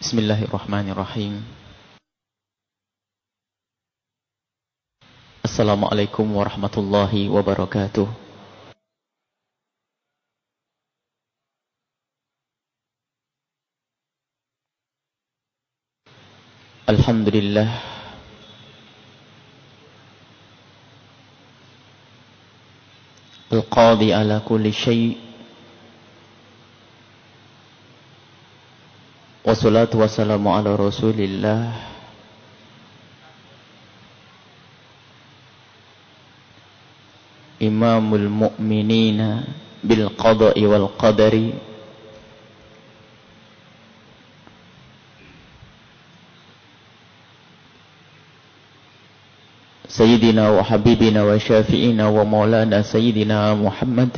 Bismillahirrahmanirrahim. Assalamualaikum warahmatullahi wabarakatuh. Alhamdulillah Al-Qadi ala kulli syai' Wassalatu wassalamu ala rasulillah Imamul mu'minina bil qada'i wal qadari Sayyidina wa habibina wa syafi'ina wa maulana Sayyidina Muhammad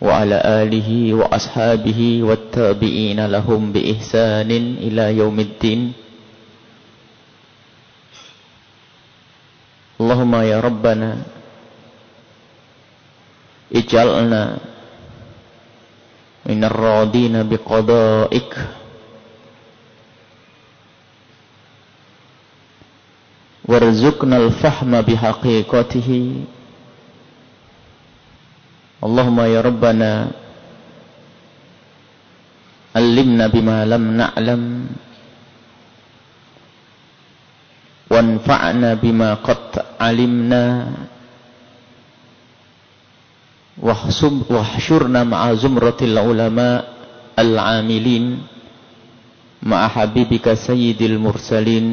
وعلى آله وأصحابه والتابعين لهم بإحسان إلى يوم الدين. اللهم يا ربنا اجعلنا من الراضين بقضائك. وارزقنا الفهم بحقيقته. اللهم يا ربنا علمنا بما لم نعلم وانفعنا بما قد علمنا واحشرنا مع زمرة العلماء العاملين مع حبيبك سيد المرسلين.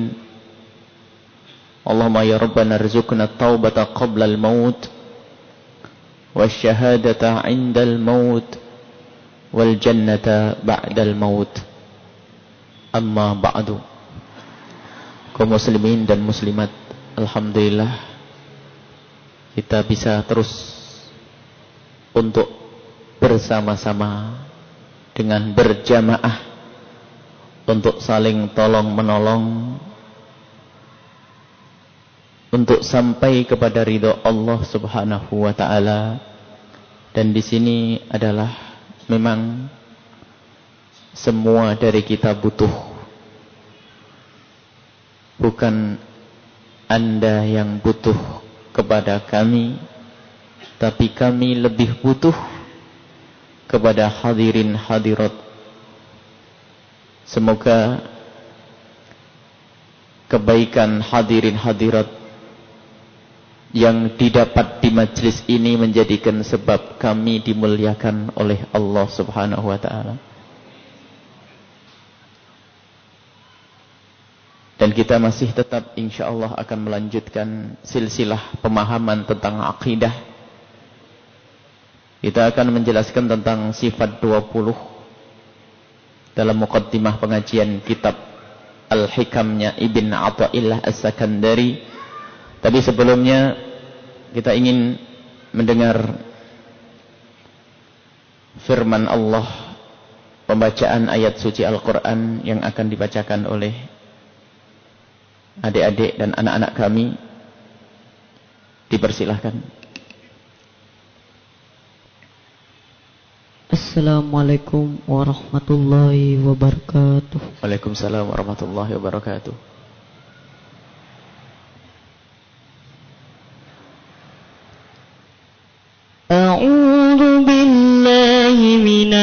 اللهم يا ربنا ارزقنا التوبة قبل الموت. والشهادة عند الموت والجنة بعد الموت أما بعد kaum muslimin dan muslimat Alhamdulillah kita bisa terus untuk bersama-sama dengan berjamaah untuk saling tolong menolong untuk sampai kepada ridho Allah Subhanahu wa taala. Dan di sini adalah memang semua dari kita butuh. Bukan Anda yang butuh kepada kami, tapi kami lebih butuh kepada hadirin hadirat. Semoga kebaikan hadirin hadirat yang didapat di majlis ini menjadikan sebab kami dimuliakan oleh Allah Subhanahu wa taala. Dan kita masih tetap insyaallah akan melanjutkan silsilah pemahaman tentang akidah. Kita akan menjelaskan tentang sifat 20 dalam mukaddimah pengajian kitab Al-Hikamnya Ibn Athaillah As-Sakandari tapi sebelumnya kita ingin mendengar firman Allah pembacaan ayat suci Al-Quran yang akan dibacakan oleh adik-adik dan anak-anak kami. Dipersilahkan. Assalamualaikum warahmatullahi wabarakatuh. Waalaikumsalam warahmatullahi wabarakatuh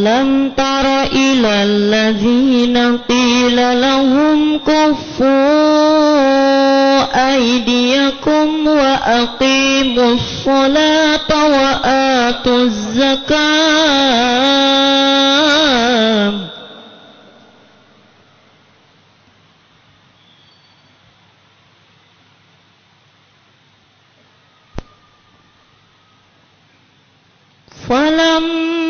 ألم تر إلى الذين قيل لهم كفوا أيديكم وأقيموا الصلاة وآتوا الزكاة فلما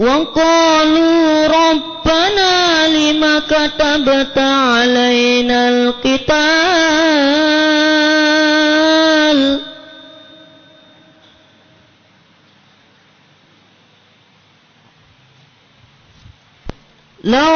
وقالوا ربنا لم كتبت علينا القتال لولا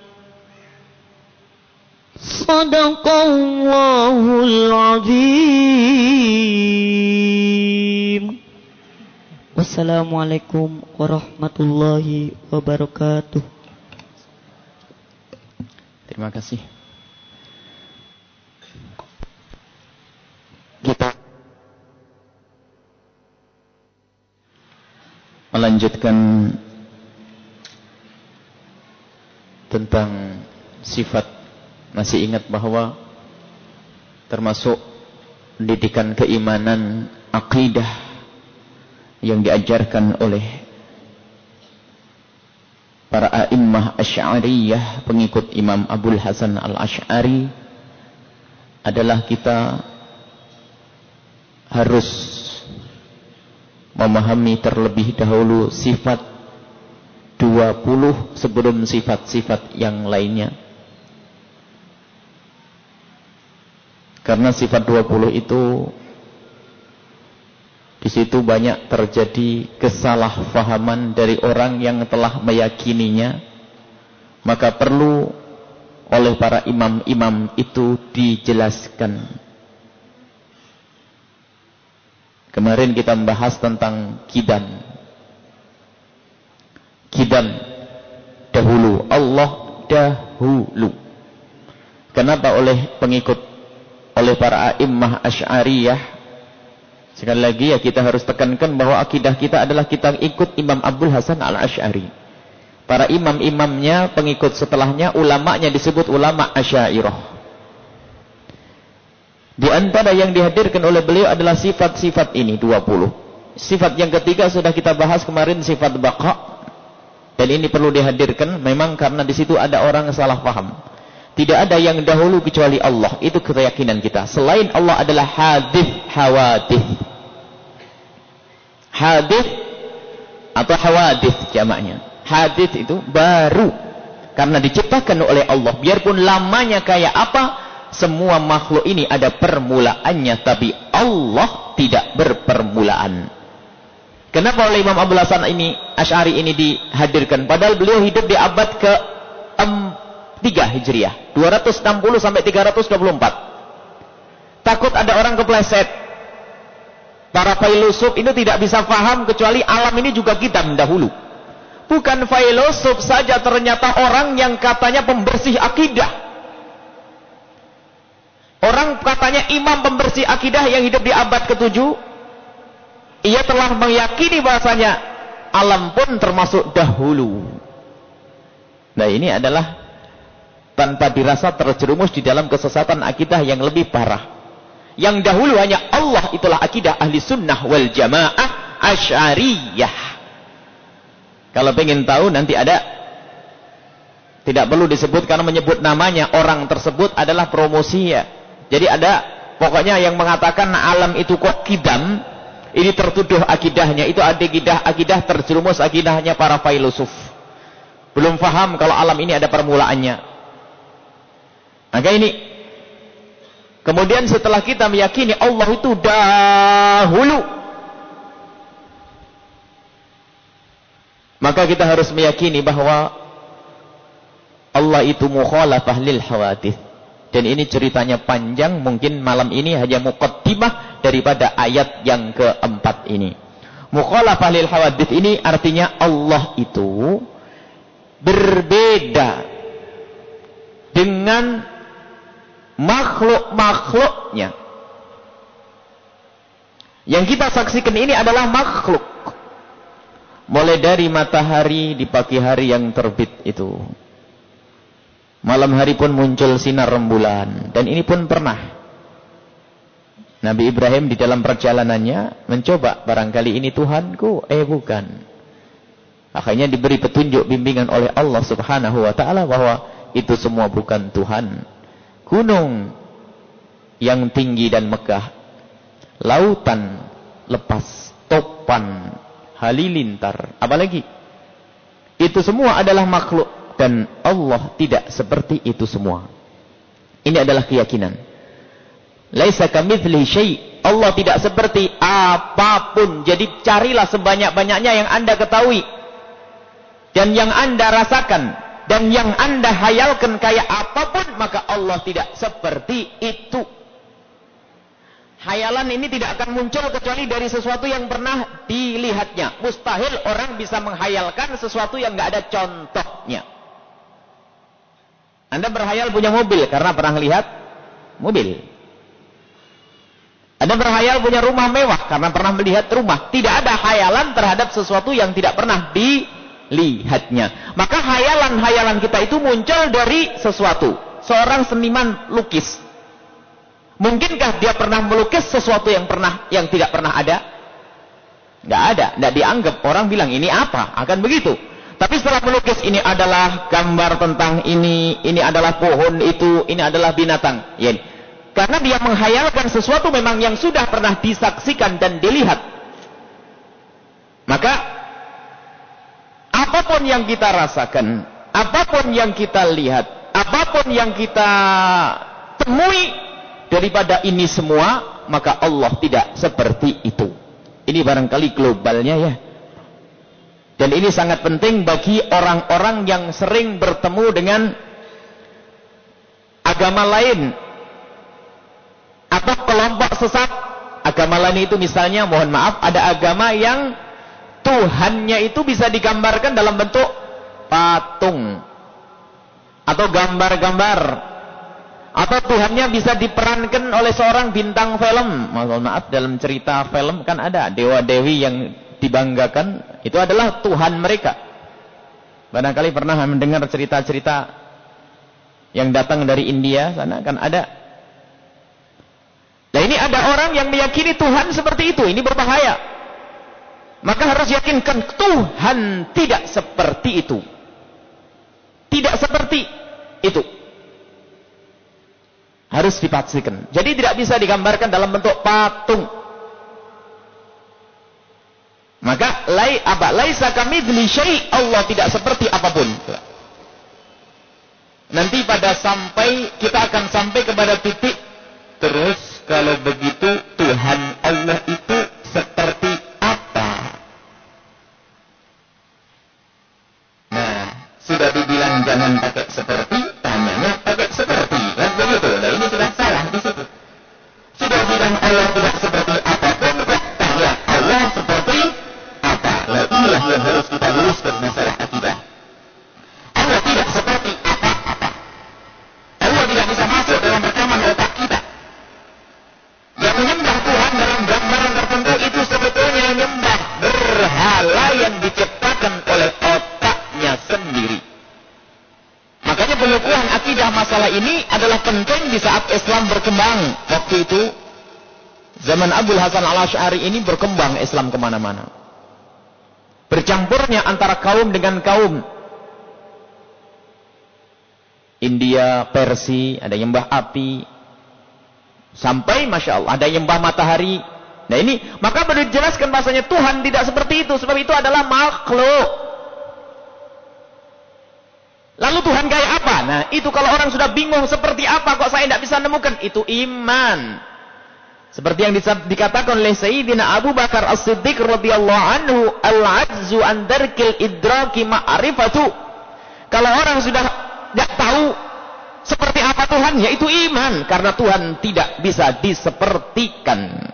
صدق الله العظيم والسلام عليكم ورحمة الله وبركاته Terima kasih. Kita melanjutkan tentang sifat masih ingat bahwa termasuk pendidikan keimanan akidah yang diajarkan oleh para a'immah asy'ariyah pengikut Imam Abdul Hasan al-Asy'ari adalah kita harus memahami terlebih dahulu sifat 20 sebelum sifat-sifat yang lainnya karena sifat 20 itu di situ banyak terjadi kesalahpahaman dari orang yang telah meyakininya. Maka perlu oleh para imam-imam itu dijelaskan. Kemarin kita membahas tentang kidan. Kidan dahulu, Allah dahulu. Kenapa oleh pengikut oleh para a'immah asy'ariyah Sekali lagi ya kita harus tekankan bahwa akidah kita adalah kita ikut Imam Abdul Hasan al-Ash'ari. Para imam-imamnya, pengikut setelahnya, ulamanya disebut ulama asyairah. Di antara yang dihadirkan oleh beliau adalah sifat-sifat ini, 20. Sifat yang ketiga sudah kita bahas kemarin, sifat baqa. Dan ini perlu dihadirkan, memang karena di situ ada orang salah paham. Tidak ada yang dahulu kecuali Allah. Itu keyakinan kita. Selain Allah adalah hadith hawadith. Hadith atau hawadith jamaknya. Hadith itu baru. Karena diciptakan oleh Allah. Biarpun lamanya kayak apa, semua makhluk ini ada permulaannya. Tapi Allah tidak berpermulaan. Kenapa oleh Imam Abu Hasan ini, Ash'ari ini dihadirkan? Padahal beliau hidup di abad ke 3 Hijriah. 260 sampai 324. Takut ada orang kepleset. Para filosof ini tidak bisa faham kecuali alam ini juga kita dahulu. Bukan filosof saja ternyata orang yang katanya pembersih akidah. Orang katanya imam pembersih akidah yang hidup di abad ke-7. Ia telah meyakini bahasanya alam pun termasuk dahulu. Nah ini adalah tanpa dirasa terjerumus di dalam kesesatan akidah yang lebih parah. Yang dahulu hanya Allah itulah akidah ahli sunnah wal jamaah asyariyah. Kalau pengen tahu nanti ada tidak perlu disebut karena menyebut namanya orang tersebut adalah promosi ya. Jadi ada pokoknya yang mengatakan alam itu kok kidam ini tertuduh akidahnya itu akidah akidah terjerumus akidahnya para filosof. Belum faham kalau alam ini ada permulaannya. Maka ini kemudian setelah kita meyakini Allah itu dahulu maka kita harus meyakini bahwa Allah itu mukhalafah lil hawadith dan ini ceritanya panjang mungkin malam ini hanya muqaddimah daripada ayat yang keempat ini. Mukhalafah lil hawadith ini artinya Allah itu berbeda dengan makhluk-makhluknya. Yang kita saksikan ini adalah makhluk. Mulai dari matahari di pagi hari yang terbit itu. Malam hari pun muncul sinar rembulan. Dan ini pun pernah. Nabi Ibrahim di dalam perjalanannya mencoba. Barangkali ini Tuhanku. Eh bukan. Akhirnya diberi petunjuk bimbingan oleh Allah subhanahu wa ta'ala. Bahwa itu semua bukan Tuhan gunung yang tinggi dan megah, lautan lepas, topan, halilintar, apalagi itu semua adalah makhluk dan Allah tidak seperti itu semua. Ini adalah keyakinan. Laisa kamitslihi syai. Allah tidak seperti apa pun. Jadi carilah sebanyak-banyaknya yang Anda ketahui dan yang Anda rasakan dan yang anda hayalkan kayak apa pun maka Allah tidak seperti itu. Hayalan ini tidak akan muncul kecuali dari sesuatu yang pernah dilihatnya. Mustahil orang bisa menghayalkan sesuatu yang nggak ada contohnya. Anda berhayal punya mobil karena pernah lihat mobil. Anda berhayal punya rumah mewah karena pernah melihat rumah. Tidak ada hayalan terhadap sesuatu yang tidak pernah di lihatnya. Maka hayalan-hayalan kita itu muncul dari sesuatu. Seorang seniman lukis. Mungkinkah dia pernah melukis sesuatu yang pernah yang tidak pernah ada? Enggak ada, enggak dianggap. Orang bilang ini apa? Akan begitu. Tapi setelah melukis ini adalah gambar tentang ini, ini adalah pohon itu, ini adalah binatang. Ya. Karena dia menghayalkan sesuatu memang yang sudah pernah disaksikan dan dilihat. Maka apa pun yang kita rasakan, apa pun yang kita lihat, apa pun yang kita temui daripada ini semua, maka Allah tidak seperti itu. Ini barangkali globalnya ya. Dan ini sangat penting bagi orang-orang yang sering bertemu dengan agama lain atau kelompok sesat. Agama lain itu misalnya, mohon maaf, ada agama yang Tuhannya itu bisa digambarkan dalam bentuk patung atau gambar-gambar. Atau Tuhannya bisa diperankan oleh seorang bintang film. Maaf dalam cerita film kan ada dewa-dewi yang dibanggakan. Itu adalah Tuhan mereka. Barangkali pernah mendengar cerita-cerita yang datang dari India sana kan ada. Nah ini ada orang yang meyakini Tuhan seperti itu. Ini berbahaya maka harus yakinkan Tuhan tidak seperti itu. Tidak seperti itu. Harus dipastikan. Jadi tidak bisa digambarkan dalam bentuk patung. Maka lai apa? Laisa kamitsli syai' Allah tidak seperti apa pun. Nanti pada sampai kita akan sampai kepada titik terus kalau begitu Tuhan Allah itu seperti jangan pakai zaman Abdul Hasan al-Ash'ari ini berkembang Islam ke mana-mana. Bercampurnya antara kaum dengan kaum. India, Persia, ada yang nyembah api. Sampai Masya Allah, ada yang nyembah matahari. Nah ini, maka baru dijelaskan bahasanya Tuhan tidak seperti itu. Sebab itu adalah makhluk. Lalu Tuhan kayak apa? Nah itu kalau orang sudah bingung seperti apa kok saya tidak bisa nemukan. Itu iman. Seperti yang dikatakan oleh Sayyidina Abu Bakar As-Siddiq radhiyallahu anhu, al-ajzu an darkil idraki ma'rifatu. Kalau orang sudah tidak tahu seperti apa Tuhan, yaitu iman. Karena Tuhan tidak bisa disepertikan.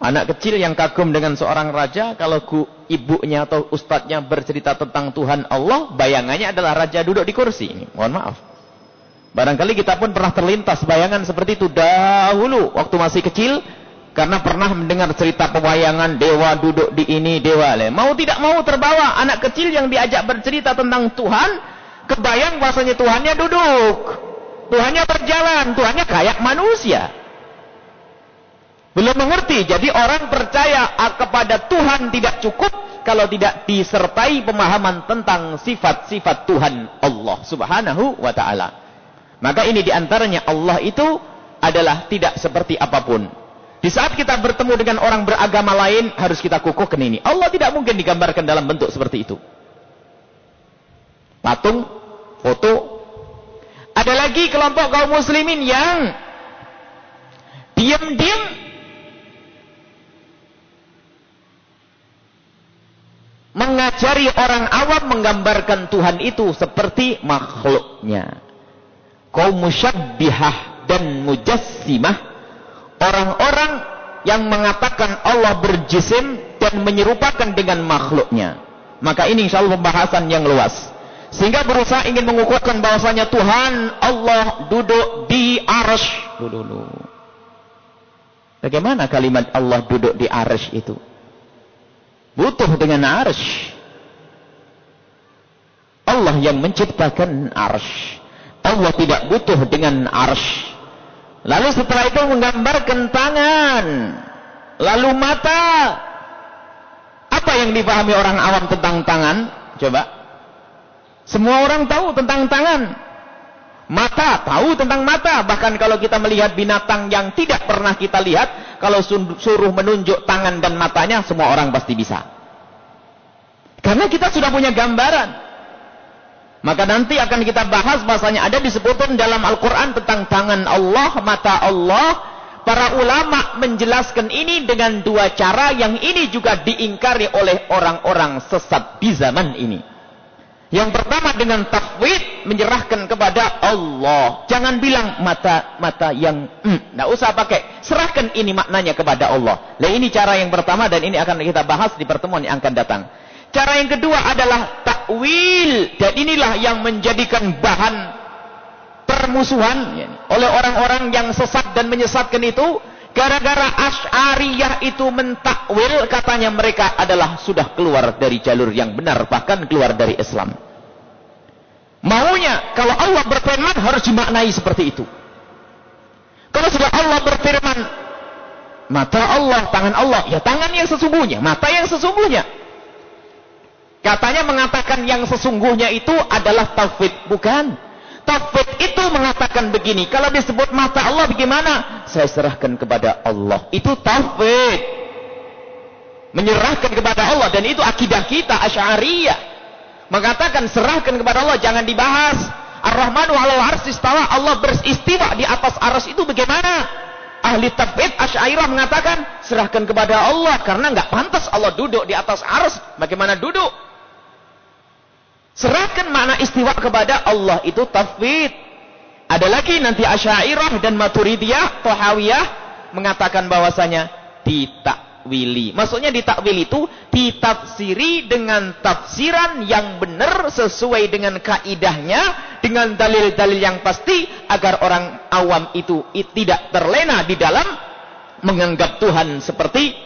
Anak kecil yang kagum dengan seorang raja, kalau ku, ibunya atau ustadznya bercerita tentang Tuhan Allah, bayangannya adalah raja duduk di kursi. Mohon maaf. Barangkali kita pun pernah terlintas bayangan seperti itu dahulu, waktu masih kecil, karena pernah mendengar cerita pewayangan dewa duduk di ini, dewa lain. Mau tidak mau terbawa anak kecil yang diajak bercerita tentang Tuhan, kebayang bahasanya Tuhannya duduk. Tuhannya berjalan, Tuhannya kayak manusia. Belum mengerti, jadi orang percaya kepada Tuhan tidak cukup kalau tidak disertai pemahaman tentang sifat-sifat Tuhan Allah subhanahu wa ta'ala. Maka ini di antaranya Allah itu adalah tidak seperti apa pun. Di saat kita bertemu dengan orang beragama lain, harus kita kukuhkan ini. Allah tidak mungkin digambarkan dalam bentuk seperti itu. Patung, foto. Ada lagi kelompok kaum muslimin yang diam-diam mengajari orang awam menggambarkan Tuhan itu seperti makhluknya. Kaum musyabbihah dan mujassimah, orang-orang yang mengatakan Allah berjisim dan menyerupakan dengan makhluknya. Maka ini insya Allah pembahasan yang luas. Sehingga berusaha ingin mengukuhkan bahwasanya Tuhan Allah duduk di arsh. Dulu. Bagaimana kalimat Allah duduk di arsh itu? butuh dengan arsh. Allah yang menciptakan arsh. Allah tidak butuh dengan arsh. Lalu setelah itu menggambarkan tangan. Lalu mata. Apa yang dipahami orang awam tentang tangan? Coba. Semua orang tahu tentang tangan. Mata, tahu tentang mata. Bahkan kalau kita melihat binatang yang tidak pernah kita lihat, kalau suruh menunjuk tangan dan matanya, semua orang pasti bisa. Karena kita sudah punya gambaran. Maka nanti akan kita bahas bahasanya ada disebutkan dalam Al-Quran tentang tangan Allah, mata Allah. Para ulama menjelaskan ini dengan dua cara yang ini juga diingkari oleh orang-orang sesat di zaman ini. Yang pertama dengan tafwid menyerahkan kepada Allah. Jangan bilang mata-mata yang mm, enggak usah pakai. Serahkan ini maknanya kepada Allah. Nah ini cara yang pertama dan ini akan kita bahas di pertemuan yang akan datang. Cara yang kedua adalah takwil dan inilah yang menjadikan bahan permusuhan oleh orang-orang yang sesat dan menyesatkan itu gara-gara Asy'ariyah itu mentakwil katanya mereka adalah sudah keluar dari jalur yang benar bahkan keluar dari Islam. Maunya kalau Allah berfirman harus dimaknai seperti itu. Kalau sudah Allah berfirman, mata Allah, tangan Allah, ya tangan yang sesungguhnya, mata yang sesungguhnya. Katanya mengatakan yang sesungguhnya itu adalah tauhid, bukan. Tauhid itu mengatakan begini. Kalau disebut mata Allah bagaimana? Saya serahkan kepada Allah. Itu tauhid. Menyerahkan kepada Allah dan itu akidah kita Asy'ariyah. Mengatakan serahkan kepada Allah jangan dibahas. Ar-Rahmanu 'alal 'arsy istawa. Allah beristiwa di atas arsy itu bagaimana? Ahli tauhid Asy'ariyah mengatakan serahkan kepada Allah karena enggak pantas Allah duduk di atas arsy. Bagaimana duduk? Serahkan makna istiwa kepada Allah itu tafwid. Ada lagi nanti Asy'ariyah dan Maturidiyah, Tahawiyah mengatakan bahwasanya ditakwili. Maksudnya ditakwili itu ditafsiri dengan tafsiran yang benar sesuai dengan kaidahnya, dengan dalil-dalil yang pasti agar orang awam itu tidak terlena di dalam menganggap Tuhan seperti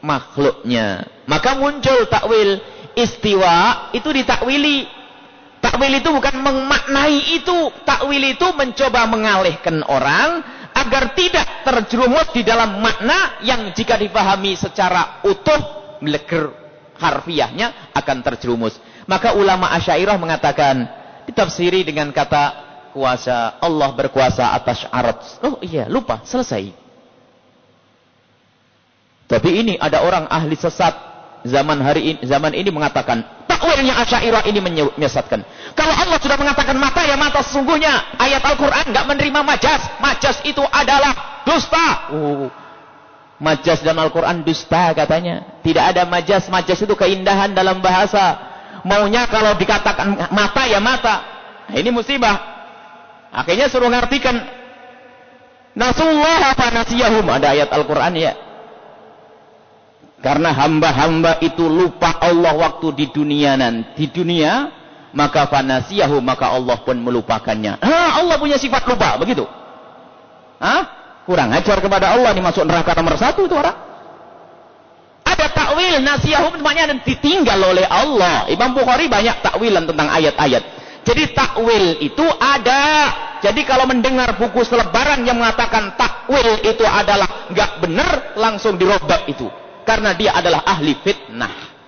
makhluknya. Maka muncul takwil istiwa itu ditakwili. Takwil itu bukan memaknai itu. Takwil itu mencoba mengalihkan orang agar tidak terjerumus di dalam makna yang jika dipahami secara utuh meleger harfiahnya akan terjerumus. Maka ulama Asy'ariyah mengatakan ditafsiri dengan kata kuasa Allah berkuasa atas arat. Oh iya, lupa, selesai. Tapi ini ada orang ahli sesat zaman hari ini, zaman ini mengatakan takwilnya Asy'ariyah ini menyesatkan. Kalau Allah sudah mengatakan mata ya mata sesungguhnya ayat Al-Qur'an enggak menerima majas. Majas itu adalah dusta. Oh. Majas dalam Al-Qur'an dusta katanya. Tidak ada majas. Majas itu keindahan dalam bahasa. Maunya kalau dikatakan mata ya mata. Nah, ini musibah. Akhirnya suruh ngartikan Nasullah apa nasiyahum ada ayat Al-Qur'an ya. Karena hamba-hamba itu lupa Allah waktu di dunia nanti. Di dunia, maka fanasiyahu, maka Allah pun melupakannya. Ah, Allah punya sifat lupa, begitu. Hah? Kurang ajar kepada Allah, ini masuk neraka nomor satu itu orang. Ada takwil, nasiyahu, maknanya ditinggal oleh Allah. Imam Bukhari banyak takwilan tentang ayat-ayat. Jadi takwil itu ada. Jadi kalau mendengar buku selebaran yang mengatakan takwil itu adalah nggak benar, langsung dirobak itu karena dia adalah ahli fitnah.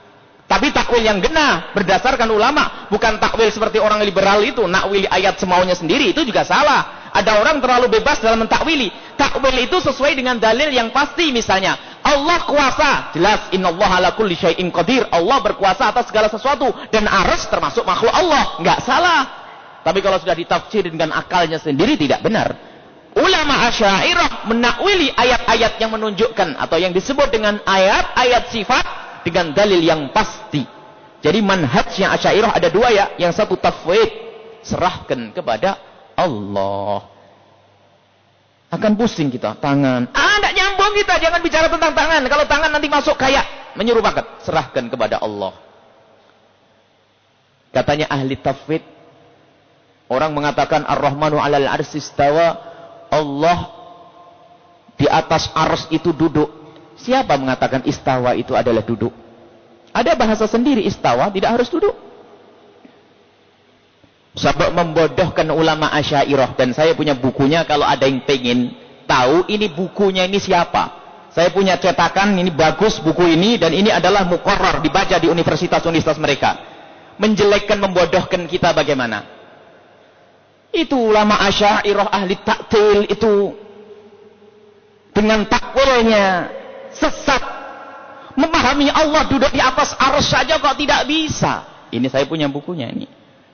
Tapi takwil yang genah berdasarkan ulama, bukan takwil seperti orang liberal itu, nakwili ayat semaunya sendiri itu juga salah. Ada orang terlalu bebas dalam mentakwili. Takwil itu sesuai dengan dalil yang pasti misalnya. Allah kuasa, jelas innallaha ala kulli syai'in qadir. Allah berkuasa atas segala sesuatu dan aras termasuk makhluk Allah, enggak salah. Tapi kalau sudah ditafsir dengan akalnya sendiri tidak benar ulama asyairah menakwili ayat-ayat yang menunjukkan atau yang disebut dengan ayat-ayat sifat dengan dalil yang pasti. Jadi manhajnya asyairah ada dua ya. Yang satu tafwid. Serahkan kepada Allah. Akan pusing kita. Tangan. Ah, tidak nyambung kita. Jangan bicara tentang tangan. Kalau tangan nanti masuk kayak menyerupakan. Serahkan kepada Allah. Katanya ahli tafwid. Orang mengatakan Ar-Rahmanu alal arsistawa Allah di atas ars itu duduk. Siapa mengatakan istawa itu adalah duduk? Ada bahasa sendiri istawa tidak harus duduk. Sebab membodohkan ulama asyairah dan saya punya bukunya kalau ada yang pengen tahu ini bukunya ini siapa. Saya punya cetakan ini bagus buku ini dan ini adalah mukorrar dibaca di universitas-universitas mereka. Menjelekkan membodohkan kita bagaimana? Itu ulama asyairah ahli taktil itu dengan takwilnya sesat memahami Allah duduk di atas arus saja kok tidak bisa. Ini saya punya bukunya ini.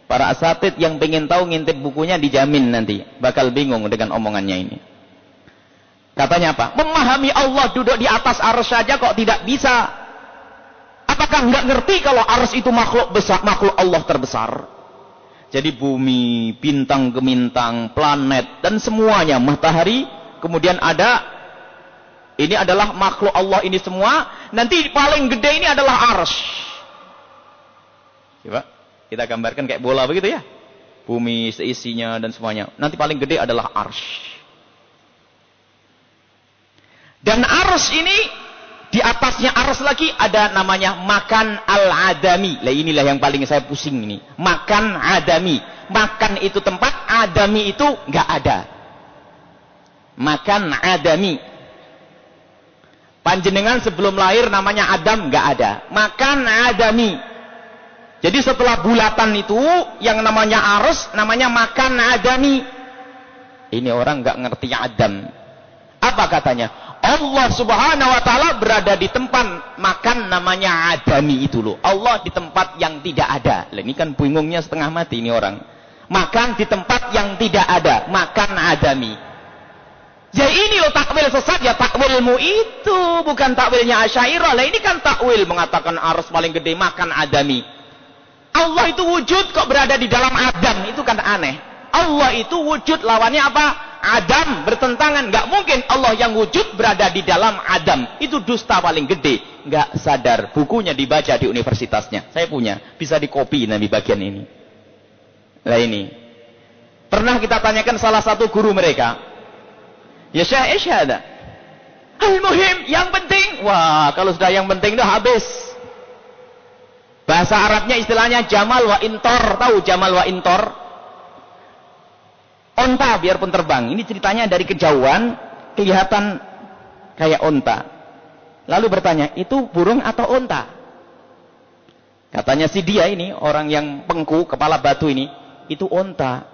Para asatid yang pengen tahu ngintip bukunya dijamin nanti. Bakal bingung dengan omongannya ini. Katanya apa? Memahami Allah duduk di atas arus saja kok tidak bisa. Apakah nggak ngerti kalau arus itu makhluk besar, makhluk Allah terbesar? Jadi bumi, bintang gemintang, planet dan semuanya, matahari, kemudian ada ini adalah makhluk Allah ini semua, nanti paling gede ini adalah ars. Coba kita gambarkan kayak bola begitu ya. Bumi seisinya dan semuanya. Nanti paling gede adalah ars. Dan ars ini di atasnya aras lagi ada namanya makan al-adami. Lah inilah yang paling saya pusing ini. Makan adami. Makan itu tempat, adami itu nggak ada. Makan adami. Panjenengan sebelum lahir namanya Adam nggak ada. Makan adami. Jadi setelah bulatan itu yang namanya arus namanya makan adami. Ini orang nggak ngerti Adam. Apa katanya? Allah subhanahu wa ta'ala berada di tempat makan namanya adami itu loh. Allah di tempat yang tidak ada. Ini kan bingungnya setengah mati ini orang. Makan di tempat yang tidak ada. Makan adami. Ya ini loh takwil sesat ya takwilmu itu bukan takwilnya Asy'ariyah. Lah ini kan takwil mengatakan arus paling gede makan adami. Allah itu wujud kok berada di dalam Adam itu kan aneh. Allah itu wujud lawannya apa? Adam bertentangan. Gak mungkin Allah yang wujud berada di dalam Adam. Itu dusta paling gede. Gak sadar. Bukunya dibaca di universitasnya. Saya punya. Bisa dikopi nanti bagian ini. Lah ini. Pernah kita tanyakan salah satu guru mereka. Ya syah ada. Al-muhim. Yang penting. Wah kalau sudah yang penting itu habis. Bahasa Arabnya istilahnya Jamal wa Intor. Tahu Jamal wa Intor? Onta biarpun terbang. Ini ceritanya dari kejauhan kelihatan kayak onta. Lalu bertanya, itu burung atau onta? Katanya si dia ini, orang yang pengku, kepala batu ini, itu onta.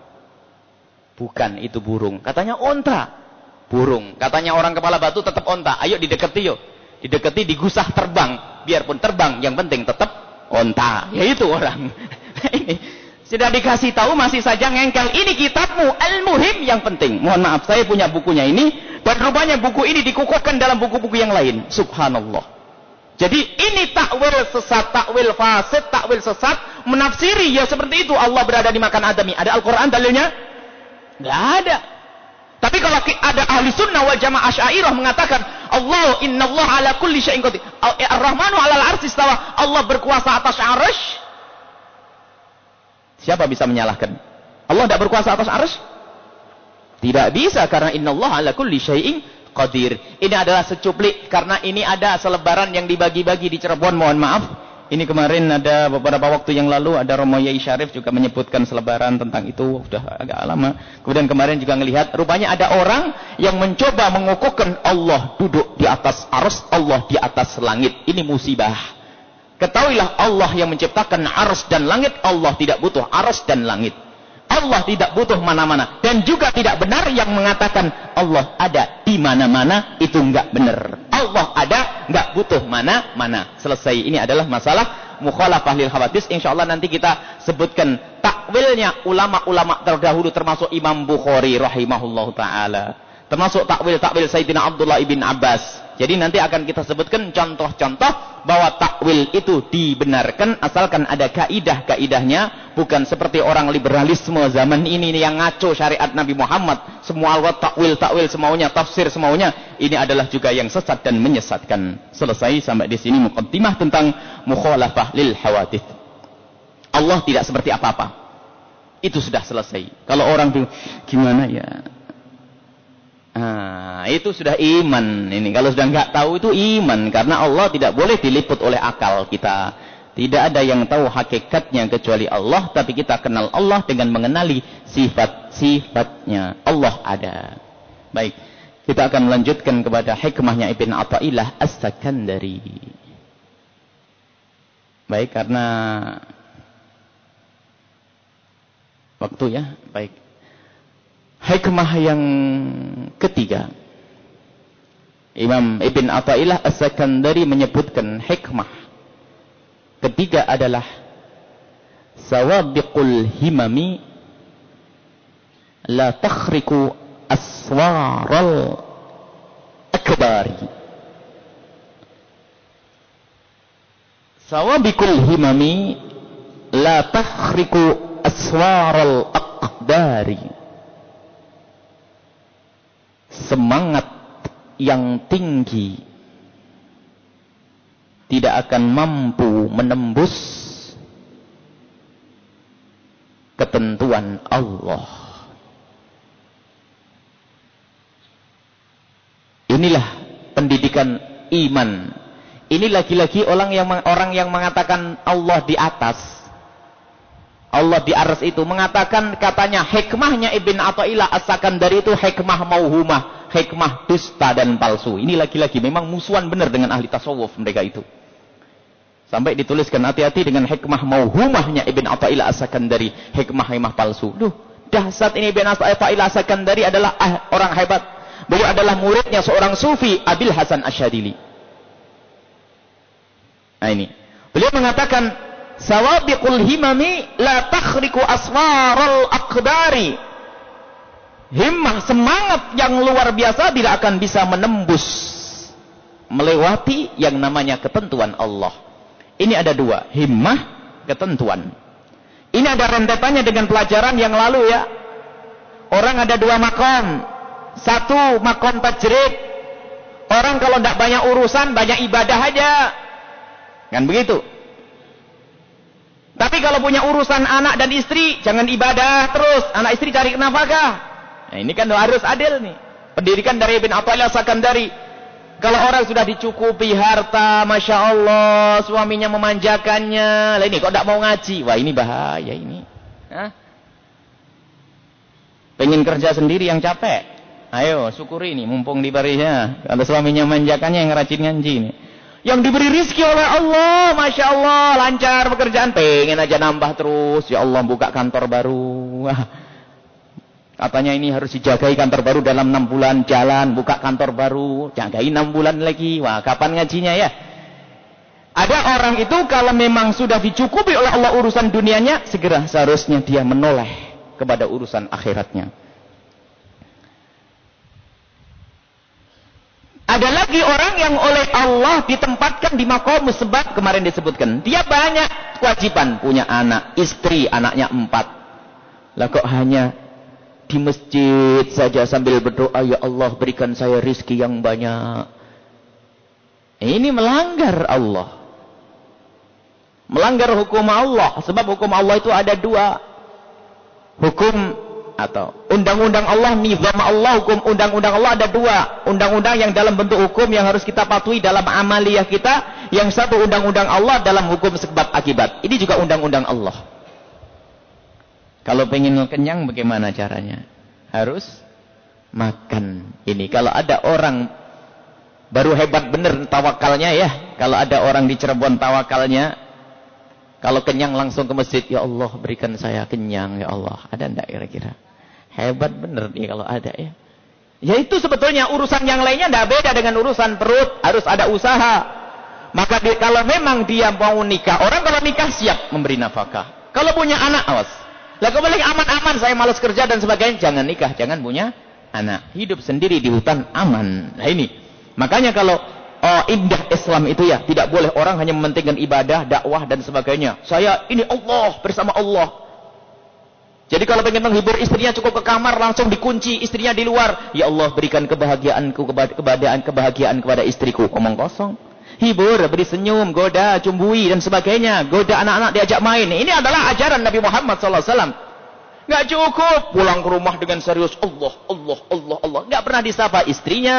Bukan, itu burung. Katanya onta. Burung. Katanya orang kepala batu tetap onta. Ayo didekati yuk. Didekati, digusah terbang. Biarpun terbang, yang penting tetap onta. Ya itu orang. sudah dikasih tahu masih saja ngengkel. Ini kitabmu al-muhim yang penting. Mohon maaf saya punya bukunya ini dan rupanya buku ini dikukuhkan dalam buku-buku yang lain. Subhanallah. Jadi ini takwil sesat, takwil fasid, takwil sesat, menafsiri ya seperti itu Allah berada di makan adami. Ada Al-Qur'an dalilnya? Enggak ada. Tapi kalau ada ahli sunnah wal jamaah asyairah mengatakan Allah inna Allah ala kulli syai'in qadir. Ar-Rahmanu ala al-arsy Allah berkuasa atas arsh Siapa bisa menyalahkan? Allah tidak berkuasa atas arus? Tidak bisa karena Inna Allah ala kulli syai'in qadir. Ini adalah secuplik karena ini ada selebaran yang dibagi-bagi di Cirebon. Mohon maaf. Ini kemarin ada beberapa waktu yang lalu ada Romo Yai Syarif juga menyebutkan selebaran tentang itu sudah agak lama. Kemudian kemarin juga melihat rupanya ada orang yang mencoba mengukuhkan Allah duduk di atas arus, Allah di atas langit. Ini musibah. Ketahuilah Allah yang menciptakan arus dan langit. Allah tidak butuh arus dan langit. Allah tidak butuh mana-mana. Dan juga tidak benar yang mengatakan Allah ada di mana-mana. Itu enggak benar. Allah ada, enggak butuh mana-mana. Selesai. Ini adalah masalah mukhalafah lil khawatis. InsyaAllah nanti kita sebutkan takwilnya ulama-ulama terdahulu termasuk Imam Bukhari rahimahullah ta'ala. Termasuk takwil-takwil Sayyidina Abdullah ibn Abbas. Jadi nanti akan kita sebutkan contoh-contoh bahwa takwil itu dibenarkan asalkan ada kaidah-kaidahnya, bukan seperti orang liberalisme zaman ini yang ngaco syariat Nabi Muhammad, semua alwat takwil takwil semaunya, tafsir semaunya. Ini adalah juga yang sesat dan menyesatkan. Selesai sampai di sini mukaddimah tentang mukhalafah lil hawadith. Allah tidak seperti apa-apa. Itu sudah selesai. Kalau orang tuh gimana ya? Nah, itu sudah iman ini. Kalau sudah nggak tahu itu iman karena Allah tidak boleh diliput oleh akal kita. Tidak ada yang tahu hakikatnya kecuali Allah, tapi kita kenal Allah dengan mengenali sifat-sifatnya. Allah ada. Baik, kita akan melanjutkan kepada hikmahnya Ibn Atta'illah As-Sakandari. Baik, karena waktu ya. Baik. Hikmah yang ketiga. Imam Ibn Atta'illah As-Sakandari menyebutkan hikmah. Ketiga adalah sawabiqul himami la takhriku aswaral akbari. Sawabiqul himami la takhriku aswaral akbari semangat yang tinggi tidak akan mampu menembus ketentuan Allah. Inilah pendidikan iman. Ini lagi-lagi orang yang orang yang mengatakan Allah di atas Allah di aras itu mengatakan katanya hikmahnya Ibn Atta'illah asakan dari itu hikmah mauhumah, hikmah dusta dan palsu. Ini lagi-lagi memang musuhan benar dengan ahli tasawuf mereka itu. Sampai dituliskan hati-hati dengan hikmah mauhumahnya Ibn Atta'illah asakan dari hikmah-hikmah palsu. Duh, dahsyat ini bin Athaillah Sakandari adalah ah, orang hebat. Beliau adalah muridnya seorang sufi Abil Hasan Asyadili. Nah ini. Beliau mengatakan sawabiqul himami la takhriku aswaral aqdari. Himmah semangat yang luar biasa tidak akan bisa menembus melewati yang namanya ketentuan Allah. Ini ada dua, himmah, ketentuan. Ini ada rentetannya dengan pelajaran yang lalu ya. Orang ada dua makom. Satu makom tajrid. Orang kalau tidak banyak urusan, banyak ibadah aja. Kan begitu. Tapi kalau punya urusan anak dan istri, jangan ibadah terus. Anak istri cari nafkah. Nah, ini kan harus adil nih. Pendidikan dari Ibn Atta'illah Sakandari. Kalau orang sudah dicukupi harta, Masya Allah, suaminya memanjakannya. Lah ini kok tidak mau ngaji? Wah ini bahaya ini. Hah? Pengen kerja sendiri yang capek. Ayo syukuri ini, mumpung diberinya. Kalau suaminya memanjakannya yang rajin ngaji ini. Yang diberi rizki oleh Allah, Masya Allah, lancar pekerjaan. Pengen aja nambah terus. Ya Allah buka kantor baru. Katanya ini harus dijagai kantor baru dalam enam bulan jalan, buka kantor baru, jagai enam bulan lagi. Wah, kapan ngajinya ya? Ada orang itu kalau memang sudah dicukupi oleh Allah urusan dunianya, segera seharusnya dia menoleh kepada urusan akhiratnya. Ada lagi orang yang oleh Allah ditempatkan di makom sebab kemarin disebutkan. Dia banyak kewajiban, punya anak, istri, anaknya empat. Lah kok hanya di masjid saja sambil berdoa, Ya Allah berikan saya rizki yang banyak. Ini melanggar Allah. Melanggar hukum Allah. Sebab hukum Allah itu ada dua. Hukum atau undang-undang Allah, nizam Allah, hukum undang-undang Allah ada dua. Undang-undang yang dalam bentuk hukum yang harus kita patuhi dalam amaliyah kita. Yang satu undang-undang Allah dalam hukum sebab akibat. Ini juga undang-undang Allah. Kalau pengen kenyang bagaimana caranya? Harus makan ini. Kalau ada orang baru hebat bener tawakalnya ya. Kalau ada orang di Cirebon tawakalnya. Kalau kenyang langsung ke masjid. Ya Allah berikan saya kenyang ya Allah. Ada enggak kira-kira? Hebat bener nih kalau ada ya. Ya itu sebetulnya urusan yang lainnya tidak beda dengan urusan perut. Harus ada usaha. Maka di, kalau memang dia mau nikah. Orang kalau nikah siap memberi nafkah. Kalau punya anak awas. Lah kembali aman-aman saya malas kerja dan sebagainya. Jangan nikah, jangan punya anak. Hidup sendiri di hutan aman. Nah ini. Makanya kalau oh, indah Islam itu ya, tidak boleh orang hanya mementingkan ibadah, dakwah dan sebagainya. Saya ini Allah bersama Allah. Jadi kalau pengen menghibur istrinya cukup ke kamar langsung dikunci istrinya di luar. Ya Allah berikan kebahagiaanku kebahagiaan kebahagiaan kepada istriku. Omong kosong hibur, beri senyum, goda, cumbui dan sebagainya. Goda anak-anak diajak main. Ini adalah ajaran Nabi Muhammad SAW. Gak cukup pulang ke rumah dengan serius Allah, Allah, Allah, Allah. Gak pernah disapa istrinya,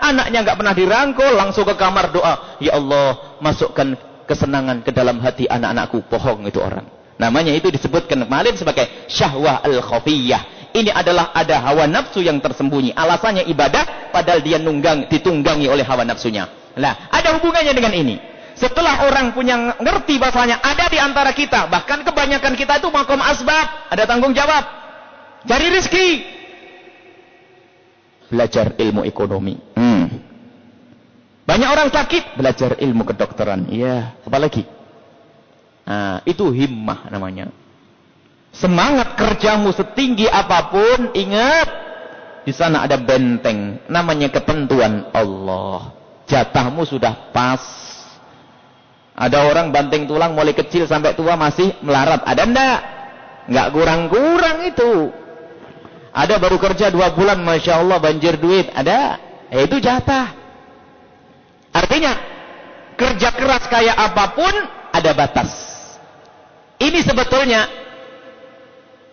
anaknya gak pernah dirangkul, langsung ke kamar doa. Ya Allah, masukkan kesenangan ke dalam hati anak-anakku. Bohong itu orang. Namanya itu disebutkan kemarin sebagai syahwah al-khafiyah. Ini adalah ada hawa nafsu yang tersembunyi. Alasannya ibadah, padahal dia nunggang, ditunggangi oleh hawa nafsunya. Lah, ada hubungannya dengan ini. Setelah orang punya ngerti bahasanya ada di antara kita, bahkan kebanyakan kita itu makom asbab, ada tanggung jawab. Cari rezeki. Belajar ilmu ekonomi. Hmm. Banyak orang sakit, belajar ilmu kedokteran. Iya, apalagi? Nah, itu himmah namanya. Semangat kerjamu setinggi apa pun, ingat di sana ada benteng namanya ketentuan Allah jatahmu sudah pas. Ada orang banting tulang mulai kecil sampai tua masih melarat. Ada enggak? Enggak kurang-kurang itu. Ada baru kerja dua bulan, Masya Allah banjir duit. Ada. Ya, itu jatah. Artinya, kerja keras kayak apa pun, ada batas. Ini sebetulnya,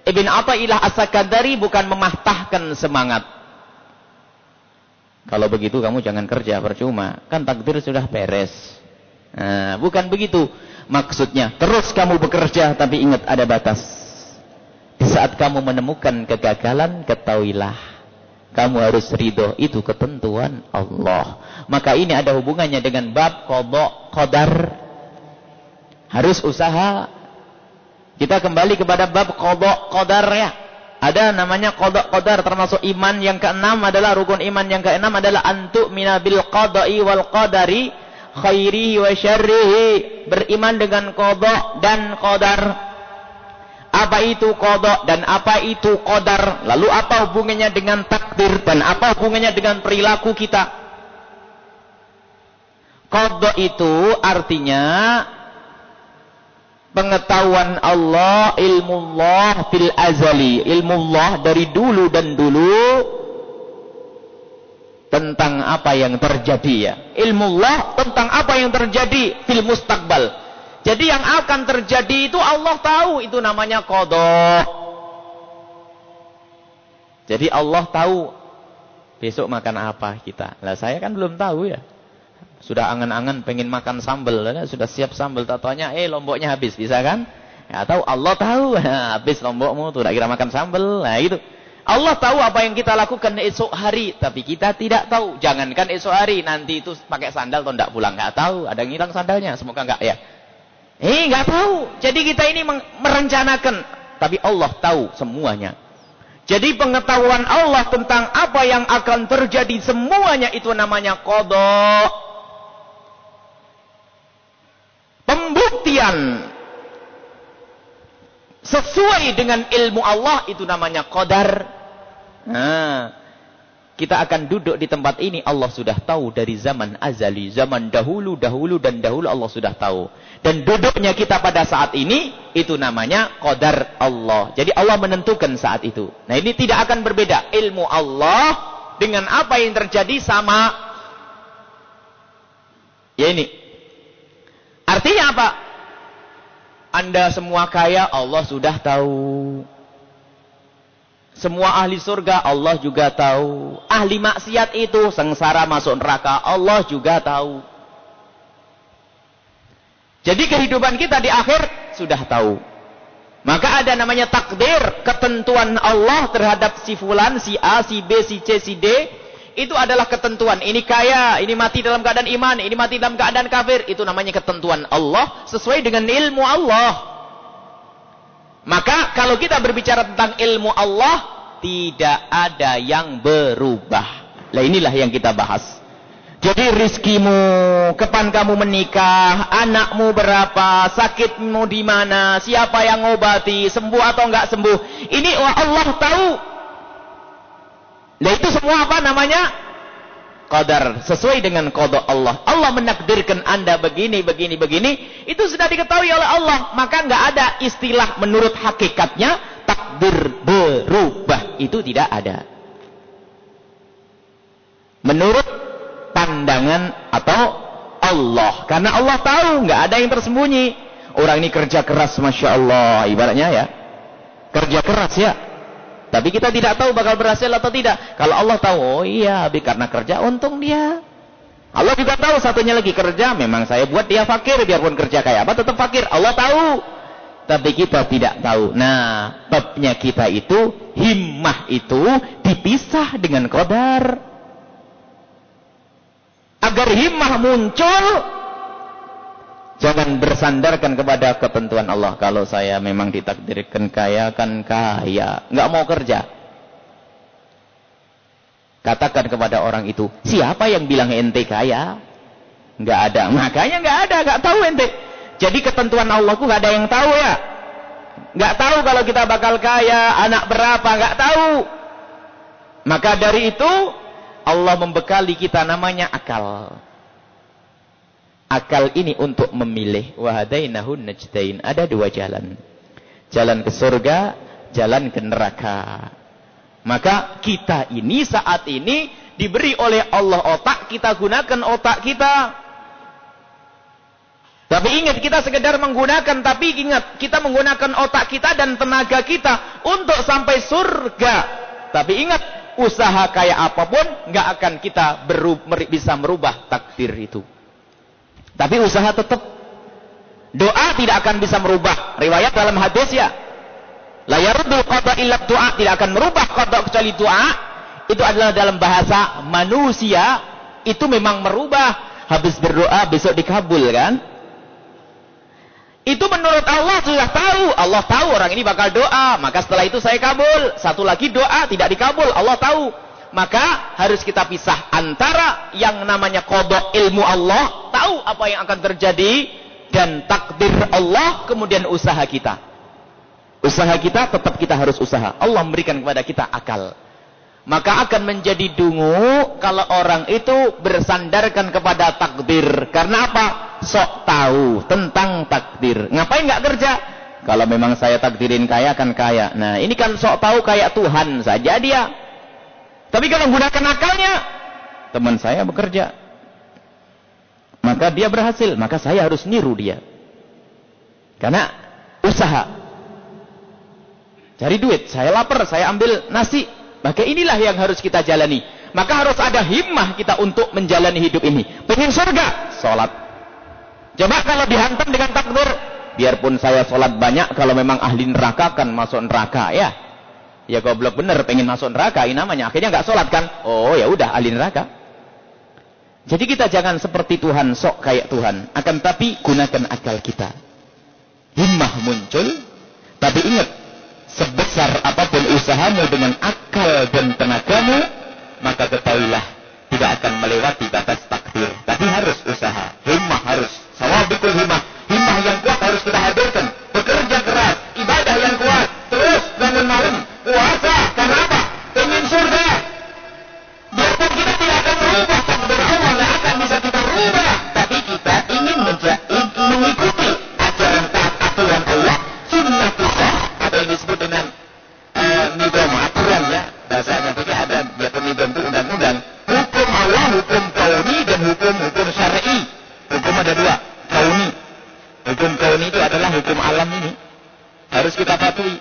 Ibn Atta'illah As-Sakandari bukan mematahkan semangat. Kalau begitu kamu jangan kerja percuma. Kan takdir sudah beres. Nah, bukan begitu maksudnya. Terus kamu bekerja tapi ingat ada batas. Di saat kamu menemukan kegagalan, ketahuilah. Kamu harus ridho. Itu ketentuan Allah. Maka ini ada hubungannya dengan bab kodok, kodar. Harus usaha. Kita kembali kepada bab kodok, kodar ya. Ada namanya kodok kodar termasuk iman yang keenam adalah rukun iman yang keenam adalah antuk minabil qada'i wal qadari khairihi wa syarrihi beriman dengan kodok dan kodar. Apa itu kodok dan apa itu kodar? Lalu apa hubungannya dengan takdir dan apa hubungannya dengan perilaku kita? Kodok itu artinya pengetahuan Allah, ilmu Allah fil azali, ilmu Allah dari dulu dan dulu tentang apa yang terjadi ya. Ilmu Allah tentang apa yang terjadi fil mustaqbal. Jadi yang akan terjadi itu Allah tahu, itu namanya kodok. Jadi Allah tahu besok makan apa kita. Lah saya kan belum tahu ya. Sudah angan-angan pengen makan sambal, sudah siap sambal, tatonya eh lomboknya habis, bisa kan? Ya tahu Allah tahu habis lombokmu tuh, tak kira makan sambal, nah itu. Allah tahu apa yang kita lakukan esok hari, tapi kita tidak tahu. Jangankan esok hari, nanti itu pakai sandal atau tidak pulang, nggak tahu. Ada yang hilang sandalnya, semoga nggak ya. Eh, nggak tahu. Jadi kita ini merencanakan, tapi Allah tahu semuanya. Jadi pengetahuan Allah tentang apa yang akan terjadi semuanya itu namanya kodok. pembuktian sesuai dengan ilmu Allah itu namanya qadar. Nah, kita akan duduk di tempat ini Allah sudah tahu dari zaman azali, zaman dahulu, dahulu dan dahulu Allah sudah tahu. Dan duduknya kita pada saat ini itu namanya qadar Allah. Jadi Allah menentukan saat itu. Nah, ini tidak akan berbeda ilmu Allah dengan apa yang terjadi sama ya ini Artinya apa? Anda semua kaya, Allah sudah tahu. Semua ahli surga, Allah juga tahu. Ahli maksiat itu, sengsara masuk neraka, Allah juga tahu. Jadi kehidupan kita di akhir, sudah tahu. Maka ada namanya takdir, ketentuan Allah terhadap si fulan, si A, si B, si C, si D, itu adalah ketentuan. Ini kaya, ini mati dalam keadaan iman, ini mati dalam keadaan kafir. Itu namanya ketentuan Allah sesuai dengan ilmu Allah. Maka kalau kita berbicara tentang ilmu Allah, tidak ada yang berubah. Nah inilah yang kita bahas. Jadi rizkimu, kapan kamu menikah, anakmu berapa, sakitmu di mana, siapa yang ngobati, sembuh atau enggak sembuh. Ini Allah tahu Nah itu semua apa namanya? Qadar. Sesuai dengan kodok Allah. Allah menakdirkan anda begini, begini, begini. Itu sudah diketahui oleh Allah. Maka nggak ada istilah menurut hakikatnya. Takdir berubah. Itu tidak ada. Menurut pandangan atau Allah. Karena Allah tahu. nggak ada yang tersembunyi. Orang ini kerja keras. Masya Allah. Ibaratnya ya. Kerja keras ya tapi kita tidak tahu bakal berhasil atau tidak. Kalau Allah tahu, oh iya, karena kerja untung dia. Allah juga tahu satunya lagi kerja, memang saya buat dia fakir, biarpun kerja kayak apa tetap fakir. Allah tahu. Tapi kita tidak tahu. Nah, babnya kita itu, himmah itu dipisah dengan kodar. Agar himmah muncul, Jangan bersandarkan kepada ketentuan Allah. Kalau saya memang ditakdirkan kaya, kan kaya. Nggak mau kerja. Katakan kepada orang itu, siapa yang bilang ente kaya? Nggak ada. Makanya nggak ada, nggak tahu ente. Jadi ketentuan Allah ku nggak ada yang tahu ya. Nggak tahu kalau kita bakal kaya, anak berapa, nggak tahu. Maka dari itu, Allah membekali kita namanya akal akal ini untuk memilih. Wahadainahun najdain. Ada dua jalan. Jalan ke surga jalan ke neraka. Maka kita ini saat ini diberi oleh Allah otak kita gunakan otak kita. Tapi ingat kita sekedar menggunakan tapi ingat kita menggunakan otak kita dan tenaga kita untuk sampai surga. Tapi ingat usaha kayak apa pun nggak akan kita bisa merubah takdir itu tapi usaha tetap. Doa tidak akan bisa merubah. Riwayat dalam hadis ya. La yarudul qada illa doa. Tidak akan merubah qada kecuali doa. Itu adalah dalam bahasa manusia. Itu memang merubah. Habis berdoa besok dikabul kan. Itu menurut Allah sudah tahu. Allah tahu orang ini bakal doa. Maka setelah itu saya kabul. Satu lagi doa tidak dikabul. Allah tahu. Maka harus kita pisah antara yang namanya kodok ilmu Allah. Tahu apa yang akan terjadi. Dan takdir Allah. Kemudian usaha kita. Usaha kita tetap kita harus usaha. Allah memberikan kepada kita akal. Maka akan menjadi dungu kalau orang itu bersandarkan kepada takdir. Karena apa? Sok tahu tentang takdir. Ngapain nggak kerja? Kalau memang saya takdirin kaya kan kaya. Nah ini kan sok tahu kayak Tuhan saja dia. Tapi kalau menggunakan akalnya, teman saya bekerja. Maka dia berhasil. Maka saya harus niru dia. Karena usaha. Cari duit. Saya lapar. Saya ambil nasi maka inilah yang harus kita jalani. Maka harus ada himmah kita untuk menjalani hidup ini. Pengen surga, sholat. Coba kalau dihantam dengan takdir, biarpun saya sholat banyak, kalau memang ahli neraka kan masuk neraka ya. Ya goblok bener, pengen masuk neraka, ini namanya. Akhirnya nggak sholat kan? Oh ya udah ahli neraka. Jadi kita jangan seperti Tuhan, sok kayak Tuhan. Akan tapi gunakan akal kita. Himmah muncul, tapi ingat sebesar apa pun usahamu dengan akal dan tenagamu, maka ketahuilah tidak akan melewati batas takdir. Tapi harus usaha, himmah harus, sawabikul himmah, himmah yang kuat harus kita hadirkan. Bekerja keras, ibadah yang kuat, terus bangun malam, puasa, karena apa? Surga. Biarpun kita tidak akan merubah uh, nidom aturan ya. Bahasanya tapi ada biarpun nidom itu undang-undang. Hukum Allah hukum kauni dan hukum hukum syar'i. Hukum ada dua kauni. Hukum kauni itu adalah hukum alam ini. Harus kita patuhi.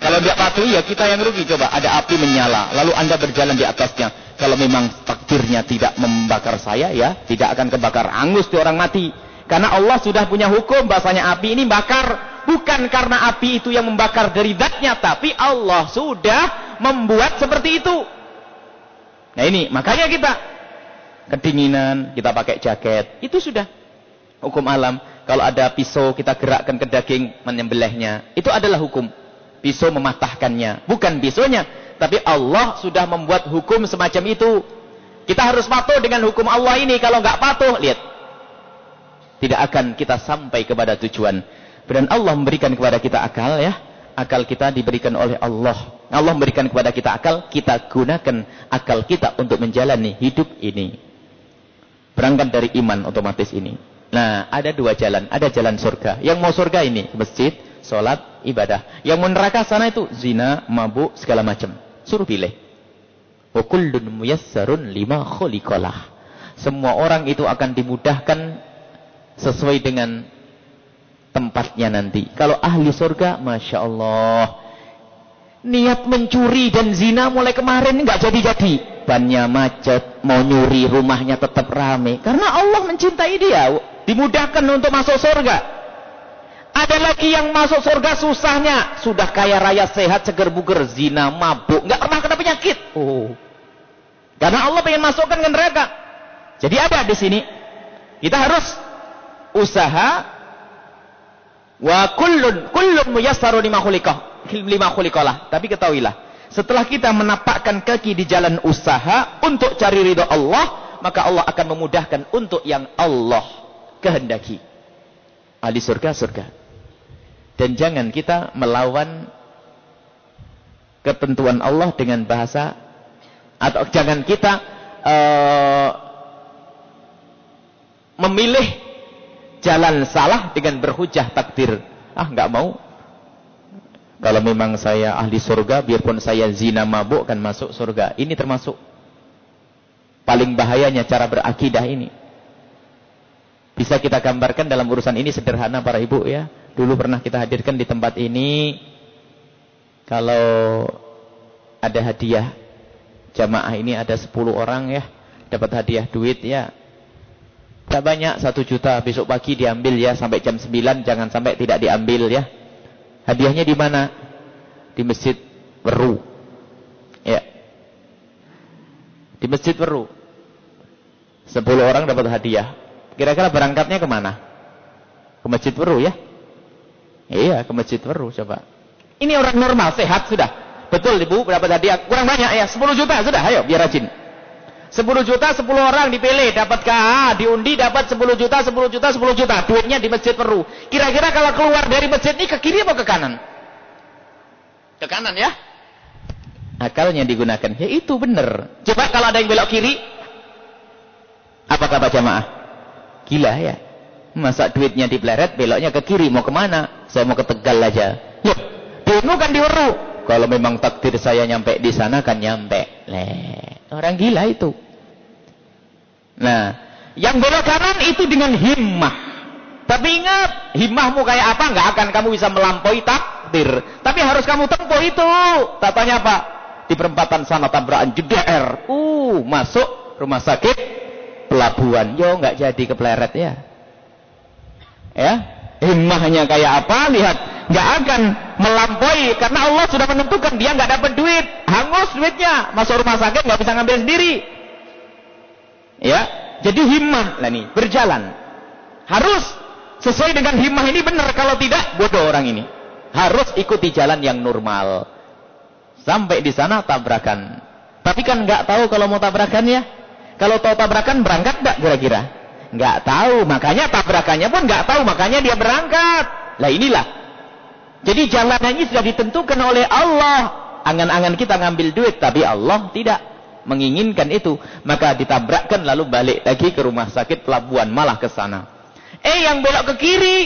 Kalau tidak patuhi ya kita yang rugi. Coba ada api menyala lalu anda berjalan di atasnya. Kalau memang takdirnya tidak membakar saya ya tidak akan kebakar. Angus tuh orang mati. Karena Allah sudah punya hukum bahasanya api ini bakar bukan karena api itu yang membakar dari zatnya tapi Allah sudah membuat seperti itu. Nah ini makanya kita kedinginan kita pakai jaket. Itu sudah hukum alam. Kalau ada pisau kita gerakkan ke daging menyembelihnya. Itu adalah hukum. Pisau mematahkannya. Bukan pisaunya tapi Allah sudah membuat hukum semacam itu. Kita harus patuh dengan hukum Allah ini. Kalau nggak patuh lihat. Tidak akan kita sampai kepada tujuan dan Allah memberikan kepada kita akal ya. Akal kita diberikan oleh Allah. Allah memberikan kepada kita akal, kita gunakan akal kita untuk menjalani hidup ini. Berangkat dari iman otomatis ini. Nah, ada dua jalan. Ada jalan surga. Yang mau surga ini, masjid, sholat, ibadah. Yang mau neraka sana itu zina, mabuk, segala macam. Suruh pilih. Wa kullun muyassarun lima khuliqalah. Semua orang itu akan dimudahkan sesuai dengan tempatnya nanti. Kalau ahli surga, Masya Allah. Niat mencuri dan zina mulai kemarin nggak jadi-jadi. Bannya macet, mau nyuri rumahnya tetap rame. Karena Allah mencintai dia. Dimudahkan untuk masuk surga. Ada lagi yang masuk surga susahnya. Sudah kaya raya, sehat, seger buger, zina, mabuk. nggak pernah kena penyakit. Oh. Karena Allah pengen masukkan ke neraka. Jadi ada di sini. Kita harus usaha Wa kullun kullun muyassaru lima khuliqah lima khuliqalah. Tapi ketahuilah, setelah kita menapakkan kaki di jalan usaha untuk cari ridho Allah, maka Allah akan memudahkan untuk yang Allah kehendaki. Ahli surga surga. Dan jangan kita melawan ketentuan Allah dengan bahasa atau jangan kita uh, memilih jalan salah dengan berhujah takdir. Ah, nggak mau. Kalau memang saya ahli surga, biarpun saya zina mabuk kan masuk surga. Ini termasuk paling bahayanya cara berakidah ini. Bisa kita gambarkan dalam urusan ini sederhana para ibu ya. Dulu pernah kita hadirkan di tempat ini. Kalau ada hadiah jamaah ini ada 10 orang ya. Dapat hadiah duit ya Tak banyak, satu juta. Besok pagi diambil ya, sampai jam 9. Jangan sampai tidak diambil ya. Hadiahnya di mana? Di Masjid Weru. Ya. Di Masjid Weru. Sepuluh orang dapat hadiah. Kira-kira berangkatnya ke mana? Ke masjid Weru ya? Iya, ke masjid Weru coba. Ini orang normal, sehat sudah. Betul Ibu, berapa tadi? Kurang banyak ya, 10 juta sudah. Ayo, biar rajin. 10 juta, 10 orang dipilih, dapat KA, diundi dapat 10 juta, 10 juta, 10 juta. Duitnya di masjid Peru. Kira-kira kalau keluar dari masjid ini ke kiri atau ke kanan? Ke kanan ya? Akalnya digunakan. Ya itu benar. Coba kalau ada yang belok kiri, apa kata jamaah? Gila ya. Masa duitnya di pleret, beloknya ke kiri. Mau ke mana? Saya mau ke Tegal aja. Loh, dulu kan diweru. Kalau memang takdir saya nyampe di sana kan nyampe. Leh, orang gila itu. Nah, yang belok kanan itu dengan himmah. Tapi ingat, himmahmu kayak apa? Nggak akan kamu bisa melampaui takdir. Tapi harus kamu tempuh itu. Tatanya apa? Di perempatan sana tabrakan JDR. Uh, masuk rumah sakit pelabuhan. Yo, nggak jadi kepleret ya. Ya, himmahnya kayak apa? Lihat, nggak akan melampaui karena Allah sudah menentukan dia nggak dapat duit, hangus duitnya, masuk rumah sakit nggak bisa ngambil sendiri. Ya, jadi himmah lah nih berjalan. Harus sesuai dengan himmah ini benar kalau tidak bodoh orang ini. Harus ikuti jalan yang normal. Sampai di sana tabrakan. Tapi kan nggak tahu kalau mau tabrakan ya. Kalau tahu tabrakan berangkat nggak kira-kira? Nggak tahu, makanya tabrakannya pun nggak tahu, makanya dia berangkat. Lah inilah. Jadi jalan ini sudah ditentukan oleh Allah. Angan-angan kita ngambil duit, tapi Allah tidak menginginkan itu. Maka ditabrakkan lalu balik lagi ke rumah sakit pelabuhan, malah ke sana. Eh yang belok ke kiri,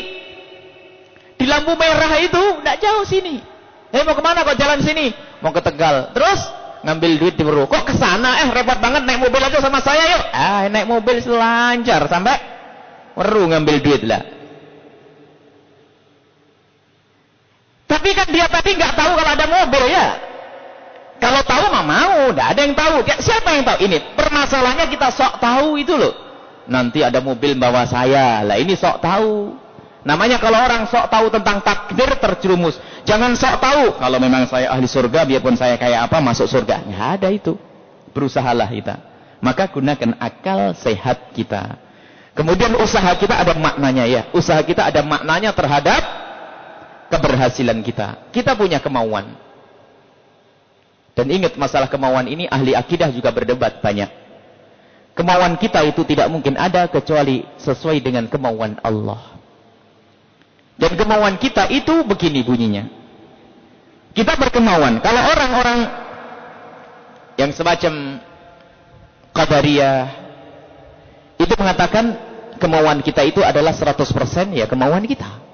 di lampu merah itu, tidak jauh sini. Eh mau ke mana kok jalan sini? Mau ke Tegal. Terus ngambil duit di Meru. Kok ke sana? Eh repot banget naik mobil aja sama saya yuk. Ah naik mobil selancar sampai Meru ngambil duit lah. Tapi kan dia tadi nggak tahu kalau ada mobil ya. Kalau tahu mah mau, tidak ada yang tahu. Siapa yang tahu? Ini permasalahannya kita sok tahu itu loh. Nanti ada mobil bawa saya. Lah ini sok tahu. Namanya kalau orang sok tahu tentang takdir terjerumus. Jangan sok tahu. Kalau memang saya ahli surga, biarpun saya kayak apa masuk surga. Nggak ada itu. Berusahalah kita. Maka gunakan akal sehat kita. Kemudian usaha kita ada maknanya ya. Usaha kita ada maknanya terhadap keberhasilan kita. Kita punya kemauan. Dan ingat masalah kemauan ini ahli akidah juga berdebat banyak. Kemauan kita itu tidak mungkin ada kecuali sesuai dengan kemauan Allah. Dan kemauan kita itu begini bunyinya. Kita berkemauan. Kalau orang-orang yang semacam Qadariyah itu mengatakan kemauan kita itu adalah 100% ya kemauan kita.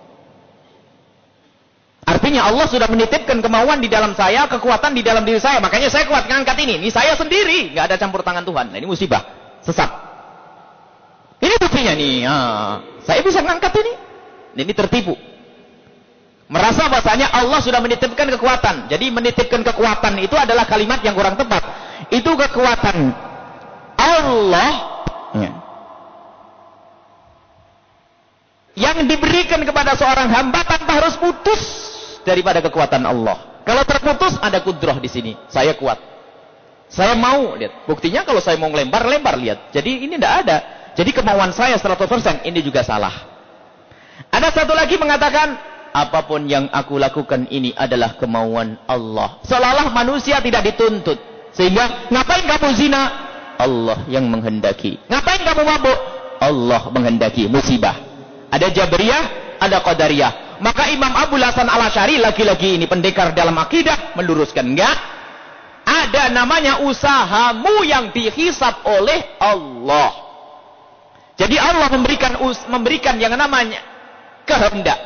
Artinya Allah sudah menitipkan kemauan di dalam saya, kekuatan di dalam diri saya. Makanya saya kuat ngangkat ini. Ini saya sendiri. nggak ada campur tangan Tuhan. Nah, ini musibah. Sesat. Ini buktinya nih. Ya. Saya bisa ngangkat ini. Ini tertipu. Merasa bahasanya Allah sudah menitipkan kekuatan. Jadi menitipkan kekuatan itu adalah kalimat yang kurang tepat. Itu kekuatan Allah. Ya. Yang diberikan kepada seorang hamba tanpa harus putus daripada kekuatan Allah. Kalau terputus ada kudroh di sini. Saya kuat. Saya mau lihat. Buktinya kalau saya mau ngelempar, lempar lihat. Jadi ini tidak ada. Jadi kemauan saya 100% ini juga salah. Ada satu lagi mengatakan apa pun yang aku lakukan ini adalah kemauan Allah. Seolah-olah manusia tidak dituntut. Sehingga ngapain kamu zina? Allah yang menghendaki. Ngapain kamu mabuk? Allah menghendaki musibah. Ada Jabriyah, ada Qadariyah. Maka Imam Abu Hasan al Ashari lagi-lagi ini pendekar dalam akidah meluruskan enggak. Ada namanya usahamu yang dihisap oleh Allah. Jadi Allah memberikan memberikan yang namanya kehendak.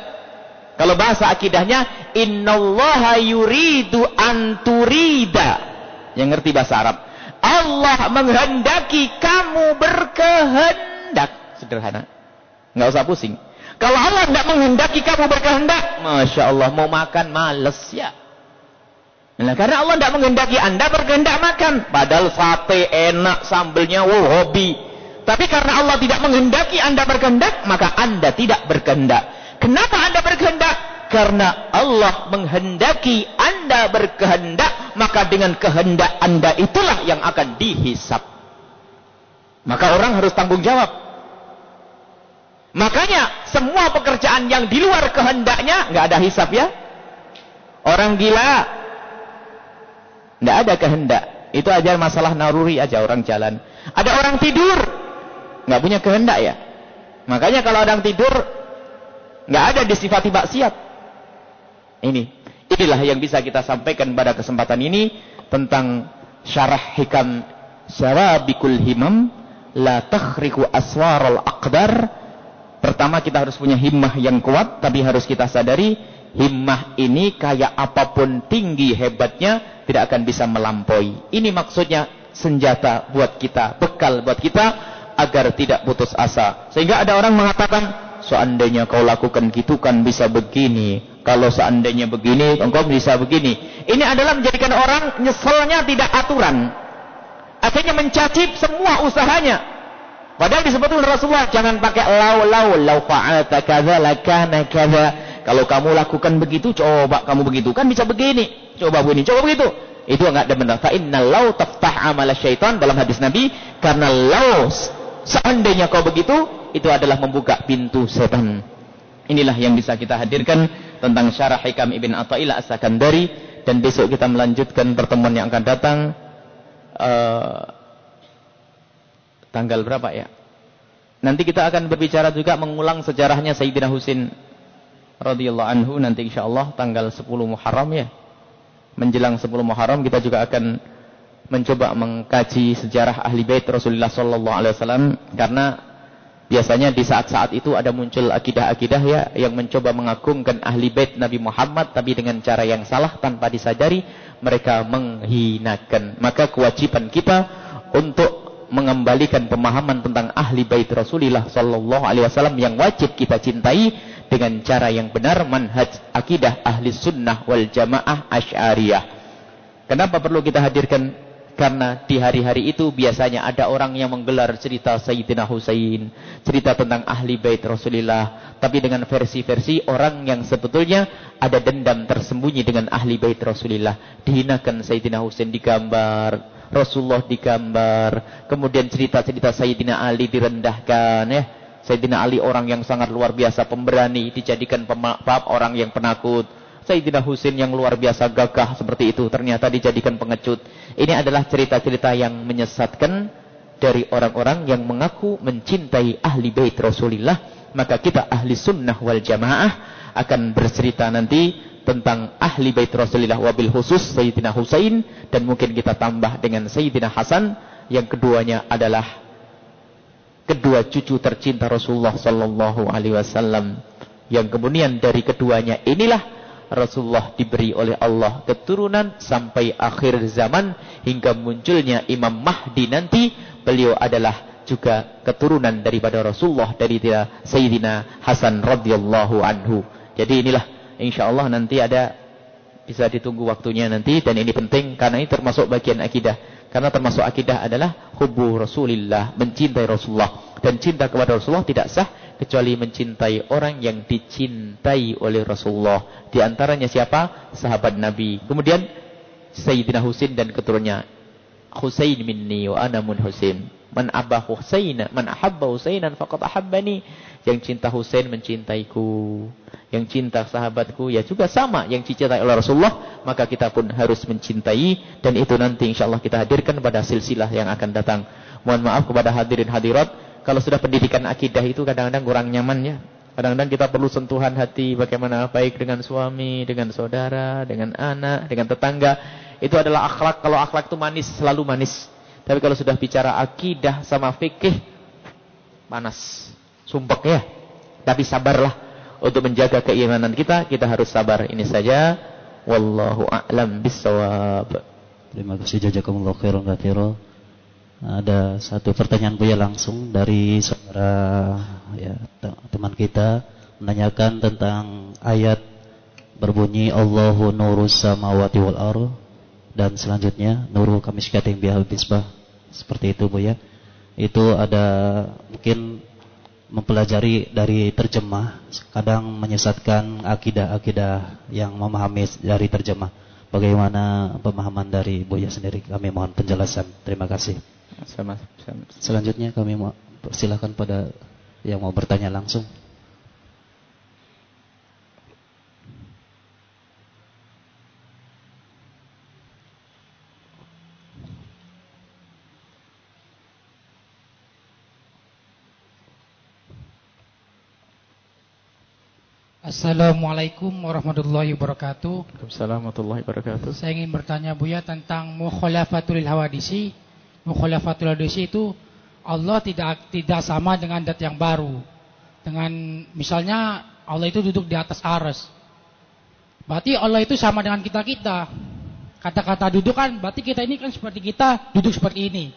Kalau bahasa akidahnya innallaha yuridu anturida. Yang ngerti bahasa Arab. Allah menghendaki kamu berkehendak. Sederhana. Enggak usah pusing. Kalau Allah tidak menghendaki kamu berkehendak, Masya Allah, mau makan males ya. Nah, karena Allah tidak menghendaki anda berkehendak makan. Padahal sate enak, sambelnya wow, hobi. Tapi karena Allah tidak menghendaki anda berkehendak, maka anda tidak berkehendak. Kenapa anda berkehendak? Karena Allah menghendaki anda berkehendak, maka dengan kehendak anda itulah yang akan dihisap. Maka orang harus tanggung jawab. Makanya semua pekerjaan yang di luar kehendaknya nggak ada hisap ya. Orang gila nggak ada kehendak. Itu aja masalah naruri aja orang jalan. Ada orang tidur nggak punya kehendak ya. Makanya kalau orang tidur nggak ada disifati maksiat. Ini, inilah yang bisa kita sampaikan pada kesempatan ini tentang syarah hikam syarabikul himam la takhriku aswarul aqdar Pertama kita harus punya himmah yang kuat, tapi harus kita sadari himmah ini kayak apa pun tinggi hebatnya tidak akan bisa melampaui. Ini maksudnya senjata buat kita, bekal buat kita agar tidak putus asa. Sehingga ada orang mengatakan, seandainya kau lakukan gitu kan bisa begini. Kalau seandainya begini, engkau bisa begini. Ini adalah menjadikan orang nyeselnya tidak aturan. Akhirnya mencacip semua usahanya. Padahal disebut oleh Rasulullah, jangan pakai lau lau lau fa'alta kadza lakana kadza. Kalau kamu lakukan begitu, coba kamu begitu kan bisa begini. Coba begini, coba begitu. Itu enggak ada benar. Fa inna lau taftah amal syaitan dalam hadis Nabi karena lau seandainya kau begitu, itu adalah membuka pintu setan. Inilah yang bisa kita hadirkan tentang syarah Hikam Ibn Athaillah As-Sakandari dan besok kita melanjutkan pertemuan yang akan datang uh, tanggal berapa ya? Nanti kita akan berbicara juga mengulang sejarahnya Sayyidina Husin radhiyallahu anhu nanti insyaallah tanggal 10 Muharram ya. Menjelang 10 Muharram kita juga akan mencoba mengkaji sejarah ahli bait Rasulullah sallallahu alaihi wasallam karena biasanya di saat-saat itu ada muncul akidah-akidah ya yang mencoba mengagungkan ahli bait Nabi Muhammad tapi dengan cara yang salah tanpa disadari mereka menghinakan. Maka kewajiban kita untuk mengembalikan pemahaman tentang ahli bait Rasulullah sallallahu alaihi wasallam yang wajib kita cintai dengan cara yang benar manhaj akidah ahli sunnah wal jamaah asy'ariyah. Kenapa perlu kita hadirkan? Karena di hari-hari itu biasanya ada orang yang menggelar cerita Sayyidina Husain, cerita tentang ahli bait Rasulullah, tapi dengan versi-versi orang yang sebetulnya ada dendam tersembunyi dengan ahli bait Rasulullah. Dihinakan Sayyidina Husain digambar, Rasulullah digambar, kemudian cerita-cerita Sayyidina Ali direndahkan ya. Sayyidina Ali orang yang sangat luar biasa pemberani, dijadikan pemaaf orang yang penakut. Sayyidina Husin yang luar biasa gagah seperti itu ternyata dijadikan pengecut. Ini adalah cerita-cerita yang menyesatkan dari orang-orang yang mengaku mencintai ahli bait Rasulullah. Maka kita ahli sunnah wal jamaah akan bercerita nanti tentang ahli bait Rasulullah wabil khusus Sayyidina Husain dan mungkin kita tambah dengan Sayyidina Hasan. Yang keduanya adalah kedua cucu tercinta Rasulullah sallallahu alaihi wasallam. Yang kemudian dari keduanya inilah Rasulullah diberi oleh Allah keturunan sampai akhir zaman hingga munculnya Imam Mahdi nanti. Beliau adalah juga keturunan daripada Rasulullah dari Sayyidina Hasan radhiyallahu anhu. Jadi inilah Insya Allah nanti ada bisa ditunggu waktunya nanti dan ini penting karena ini termasuk bagian akidah. Karena termasuk akidah adalah hubu Rasulillah, mencintai Rasulullah dan cinta kepada Rasulullah tidak sah kecuali mencintai orang yang dicintai oleh Rasulullah. Di antaranya siapa? Sahabat Nabi. Kemudian Sayyidina Husain dan keturunannya. Husain minni wa ana mun Husain. Man abba Husaina, man ahabba Husainan faqad ahabbani. Yang cinta Husain mencintaiku. Yang cinta sahabatku ya juga sama yang dicintai oleh Rasulullah maka kita pun harus mencintai. Dan itu nanti insyaallah kita hadirkan pada silsilah yang akan datang. Mohon maaf kepada hadirin hadirat kalau sudah pendidikan akidah itu kadang-kadang kurang nyaman ya. Kadang-kadang kita perlu sentuhan hati bagaimana baik dengan suami dengan saudara dengan anak dengan tetangga. Itu adalah akhlak. Kalau akhlak itu manis selalu manis tapi kalau sudah bicara akidah sama fikih panas sumpek ya tapi sabarlah untuk menjaga keimanan kita, kita harus sabar. Ini saja. Wallahu a'lam bisawab. Terima kasih jazakumullah khairan katsiran. Ada satu pertanyaan Buya langsung dari saudara ya, teman kita menanyakan tentang ayat berbunyi Allahu nurus samawati wal ar dan selanjutnya nuru kamiskatin bihal bisbah seperti itu Bu ya. Itu ada mungkin mempelajari dari terjemah kadang menyesatkan akidah-akidah yang memahami dari terjemah. Bagaimana pemahaman dari Buya sendiri? Kami mohon penjelasan. Terima kasih. Sama, sama. Selanjutnya kami mau persilahkan pada yang mau bertanya langsung. Assalamualaikum warahmatullahi wabarakatuh. Waalaikumsalam warahmatullahi wabarakatuh. Saya ingin bertanya Buya tentang mukhalafatul hawadisi. Mukhalafatul hawadisi itu Allah tidak tidak sama dengan dat yang baru. Dengan misalnya Allah itu duduk di atas aras. Berarti Allah itu sama dengan kita-kita. Kata-kata duduk kan berarti kita ini kan seperti kita duduk seperti ini.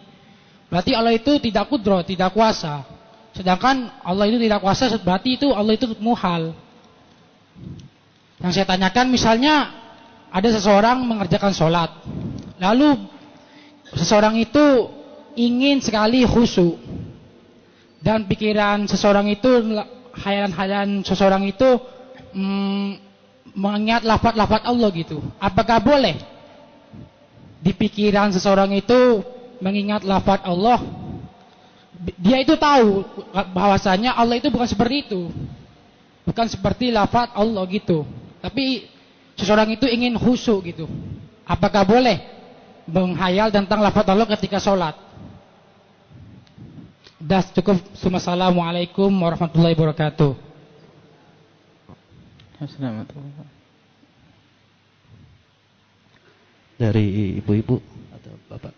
Berarti Allah itu tidak kudro, tidak kuasa. Sedangkan Allah itu tidak kuasa berarti itu Allah itu muhal. Yang saya tanyakan misalnya ada seseorang mengerjakan sholat. Lalu seseorang itu ingin sekali khusyuk. Dan pikiran seseorang itu, hayalan-hayalan seseorang itu mm, mengingat lafat-lafat Allah gitu. Apakah boleh di pikiran seseorang itu mengingat lafat Allah? Dia itu tahu bahwasanya Allah itu bukan seperti itu. Bukan seperti lafaz Allah gitu. Tapi seseorang itu ingin khusyuk gitu. Apakah boleh menghayal tentang lafaz Allah ketika sholat? Das cukup. Assalamualaikum warahmatullahi wabarakatuh. Assalamualaikum. Dari ibu-ibu atau bapak?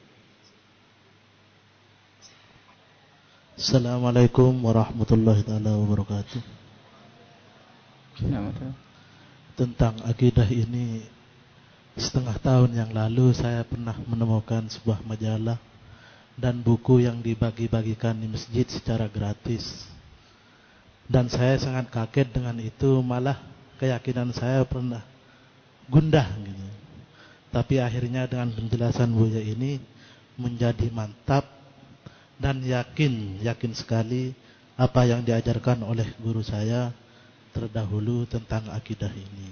Assalamualaikum warahmatullahi wabarakatuh tentang akidah ini setengah tahun yang lalu saya pernah menemukan sebuah majalah dan buku yang dibagi-bagikan di masjid secara gratis. Dan saya sangat kaget dengan itu, malah keyakinan saya pernah gundah gitu. Tapi akhirnya dengan penjelasan Buya ini menjadi mantap dan yakin, yakin sekali apa yang diajarkan oleh guru saya terdahulu tentang akidah ini.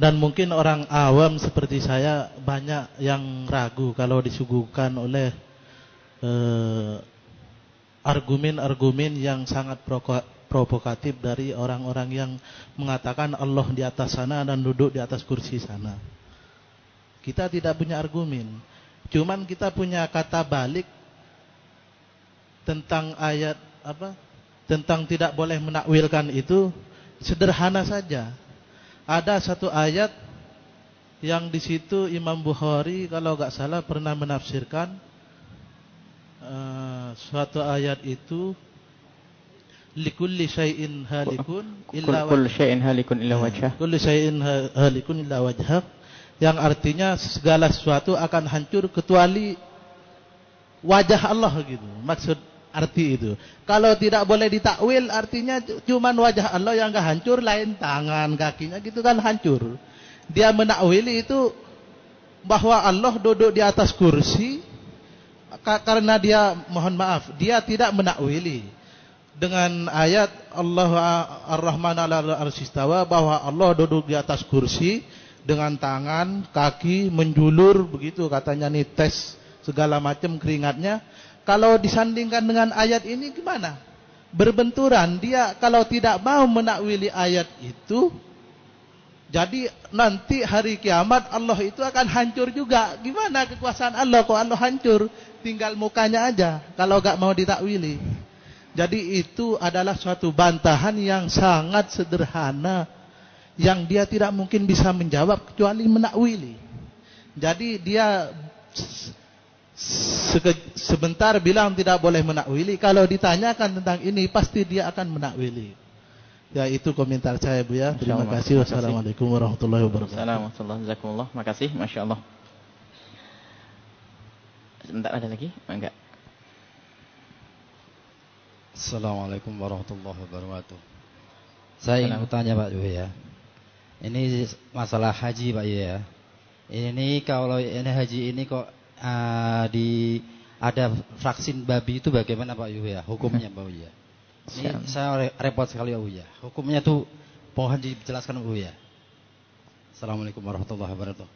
Dan mungkin orang awam seperti saya banyak yang ragu kalau disuguhkan oleh eh, argumen-argumen eh, yang sangat provokatif dari orang-orang yang mengatakan Allah di atas sana dan duduk di atas kursi sana. Kita tidak punya argumen. Cuman kita punya kata balik tentang ayat apa? Tentang tidak boleh menakwilkan itu sederhana saja. Ada satu ayat yang di situ Imam Bukhari kalau nggak salah pernah menafsirkan uh, suatu ayat itu likulli syai'in halikun illa kulli syai'in halikun illa wajhah. Kulli syai'in halikun illa wajhah yang artinya segala sesuatu akan hancur kecuali wajah Allah gitu. Maksud arti itu. Kalau tidak boleh ditakwil artinya cuman wajah Allah yang enggak hancur, lain tangan, kakinya gitu kan hancur. Dia menakwili itu bahwa Allah duduk di atas kursi karena dia mohon maaf, dia tidak menakwili dengan ayat Allah Ar-Rahman ala arsistawa bahwa Allah duduk di atas kursi dengan tangan, kaki menjulur begitu katanya nih tes segala macam keringatnya kalau disandingkan dengan ayat ini gimana? Berbenturan. Dia kalau tidak mau menakwili ayat itu, jadi nanti hari kiamat Allah itu akan hancur juga. Gimana kekuasaan Allah kok Allah hancur? Tinggal mukanya aja kalau gak mau ditakwili. Jadi itu adalah suatu bantahan yang sangat sederhana yang dia tidak mungkin bisa menjawab kecuali menakwili. Jadi dia sebentar bilang tidak boleh menakwili. Kalau ditanyakan tentang ini, pasti dia akan menakwili. Ya itu komentar saya Bu ya. Terima kasih. Wassalamualaikum warahmatullahi wabarakatuh. Assalamualaikum warahmatullahi Makasih. Masya Allah. Sebentar ada lagi? Enggak. Assalamualaikum warahmatullahi wabarakatuh. Saya ingin bertanya Pak Yu ya. Ini masalah haji Pak Yu ya. Ini kalau ini haji ini kok uh, di ada vaksin babi itu bagaimana Pak Yuh ya? Hukumnya Pak Yuh ya? Ini saya repot sekali Pak Yuh ya. Hukumnya tuh mohon dijelaskan Pak Yuh ya. Assalamualaikum warahmatullahi wabarakatuh.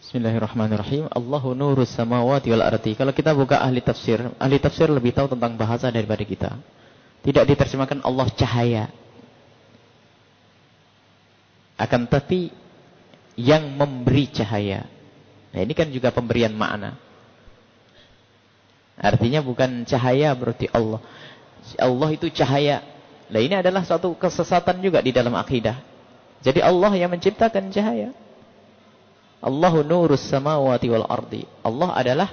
Bismillahirrahmanirrahim. Allahu nurus samawati wal ardi. Kalau kita buka ahli tafsir, ahli tafsir lebih tahu tentang bahasa daripada kita. Tidak diterjemahkan Allah cahaya. Akan tapi yang memberi cahaya. Nah, ini kan juga pemberian makna. Artinya bukan cahaya berarti Allah. Allah itu cahaya. Nah, ini adalah suatu kesesatan juga di dalam akidah. Jadi Allah yang menciptakan cahaya. Allahu nurus samawati wal ardi. Allah adalah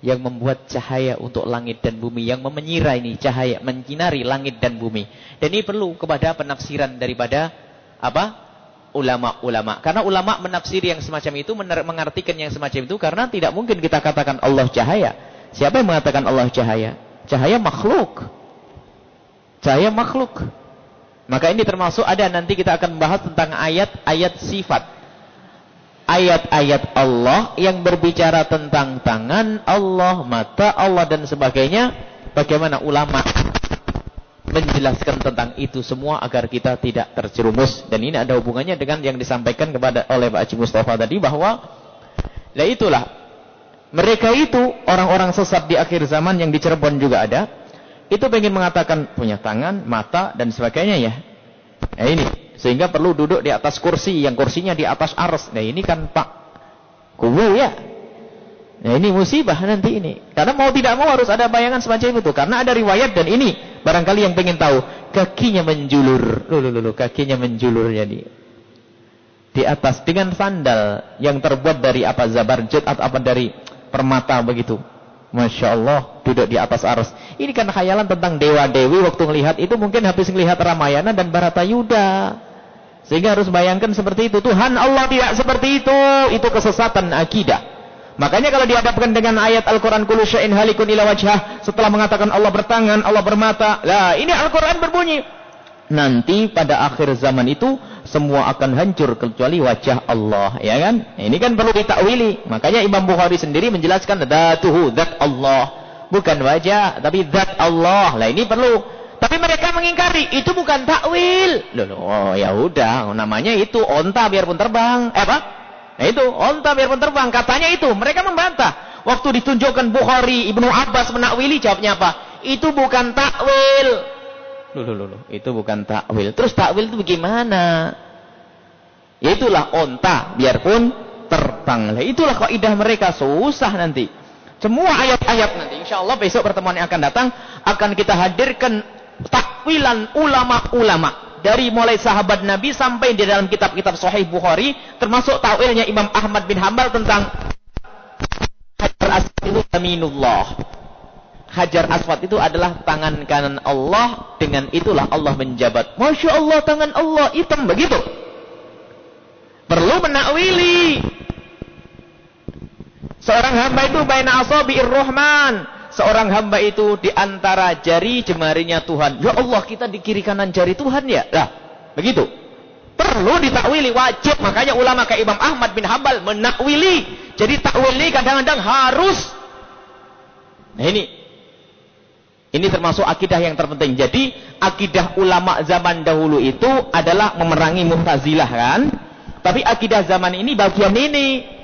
yang membuat cahaya untuk langit dan bumi, yang menyirai ini cahaya, menyinari langit dan bumi. Dan ini perlu kepada penafsiran daripada apa? Ulama-ulama. Karena ulama menafsiri yang semacam itu, mengartikan yang semacam itu karena tidak mungkin kita katakan Allah cahaya. Siapa yang mengatakan Allah cahaya? Cahaya makhluk. Cahaya makhluk. Maka ini termasuk ada nanti kita akan membahas tentang ayat-ayat sifat ayat-ayat Allah yang berbicara tentang tangan Allah, mata Allah dan sebagainya, bagaimana ulama menjelaskan tentang itu semua agar kita tidak terjerumus dan ini ada hubungannya dengan yang disampaikan kepada oleh Pak Haji Mustafa tadi bahwa lah itulah mereka itu orang-orang sesat di akhir zaman yang di Cirebon juga ada itu pengen mengatakan punya tangan, mata dan sebagainya ya. Nah ini sehingga perlu duduk di atas kursi yang kursinya di atas ars. Nah ini kan Pak Kubu ya. Nah ini musibah nanti ini. Karena mau tidak mau harus ada bayangan semacam itu. Karena ada riwayat dan ini barangkali yang pengen tahu. Kakinya menjulur. Lulu, lulu, kakinya menjulur jadi. Di atas dengan sandal yang terbuat dari apa zabarjut atau apa dari permata begitu. Masya Allah duduk di atas arus. Ini kan khayalan tentang dewa dewi waktu melihat itu mungkin habis melihat Ramayana dan Baratayuda. Sehingga harus bayangkan seperti itu. Tuhan Allah tidak seperti itu. Itu kesesatan akidah. Makanya kalau dihadapkan dengan ayat Al-Quran Kulu sya'in halikun ila wajhah. Setelah mengatakan Allah bertangan, Allah bermata. Lah ini Al-Quran berbunyi. Nanti pada akhir zaman itu semua akan hancur kecuali wajah Allah, ya kan? Ini kan perlu ditakwili. Makanya Imam Bukhari sendiri menjelaskan datuhu zat Allah, bukan wajah, tapi zat Allah. Lah ini perlu tapi mereka mengingkari, itu bukan takwil. Loh, oh ya udah, namanya itu onta biarpun terbang. Eh apa? Nah itu, onta biarpun terbang. Katanya itu, mereka membantah. Waktu ditunjukkan Bukhari, Ibnu Abbas menakwili, jawabnya apa? Itu bukan takwil. Loh, loh, loh, itu bukan takwil. Terus takwil itu bagaimana? Ya itulah onta, biarpun terbang. Lah itulah kaidah mereka susah nanti. Semua ayat-ayat nanti, insya Allah besok pertemuan yang akan datang akan kita hadirkan takwilan ulama-ulama dari mulai sahabat Nabi sampai di dalam kitab-kitab Sahih Bukhari termasuk takwilnya Imam Ahmad bin Hambal tentang Hajar Aswad itu aminullah. Hajar Aswad itu adalah tangan kanan Allah dengan itulah Allah menjabat. Masya Allah tangan Allah hitam begitu. Perlu menakwili. Seorang hamba itu baina asabi'ir rahman seorang hamba itu di antara jari jemarinya Tuhan. Ya Allah, kita di kiri kanan jari Tuhan ya. Lah, begitu. Perlu ditakwili wajib. Makanya ulama kayak Imam Ahmad bin Hambal menakwili. Jadi takwili kadang-kadang harus. Nah ini. Ini termasuk akidah yang terpenting. Jadi akidah ulama zaman dahulu itu adalah memerangi Mu'tazilah kan. Tapi akidah zaman ini bagian ini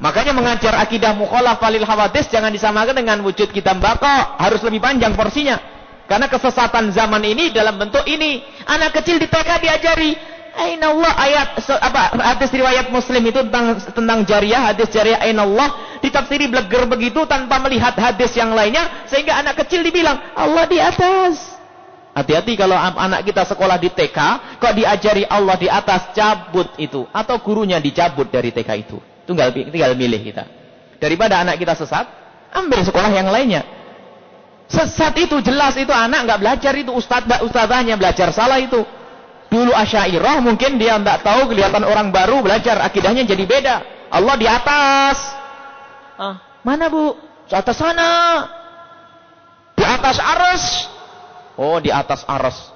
Makanya mengajar akidah mukhalaf falil hawadis jangan disamakan dengan wujud kitab bako. Harus lebih panjang porsinya. Karena kesesatan zaman ini dalam bentuk ini. Anak kecil di TK diajari. Aina Allah ayat apa hadis riwayat Muslim itu tentang tentang jariah hadis jariah Aina Allah ditafsiri bleger begitu tanpa melihat hadis yang lainnya sehingga anak kecil dibilang Allah di atas. Hati-hati kalau anak kita sekolah di TK kok diajari Allah di atas cabut itu atau gurunya dicabut dari TK itu. Tinggal tinggal milih kita. Daripada anak kita sesat, ambil sekolah yang lainnya. Sesat itu jelas itu anak nggak belajar itu ustadz ustadzahnya belajar salah itu. Dulu asyairah mungkin dia nggak tahu kelihatan orang baru belajar akidahnya jadi beda. Allah di atas. Ah, mana bu? Di atas sana. Di atas aras. Oh di atas aras.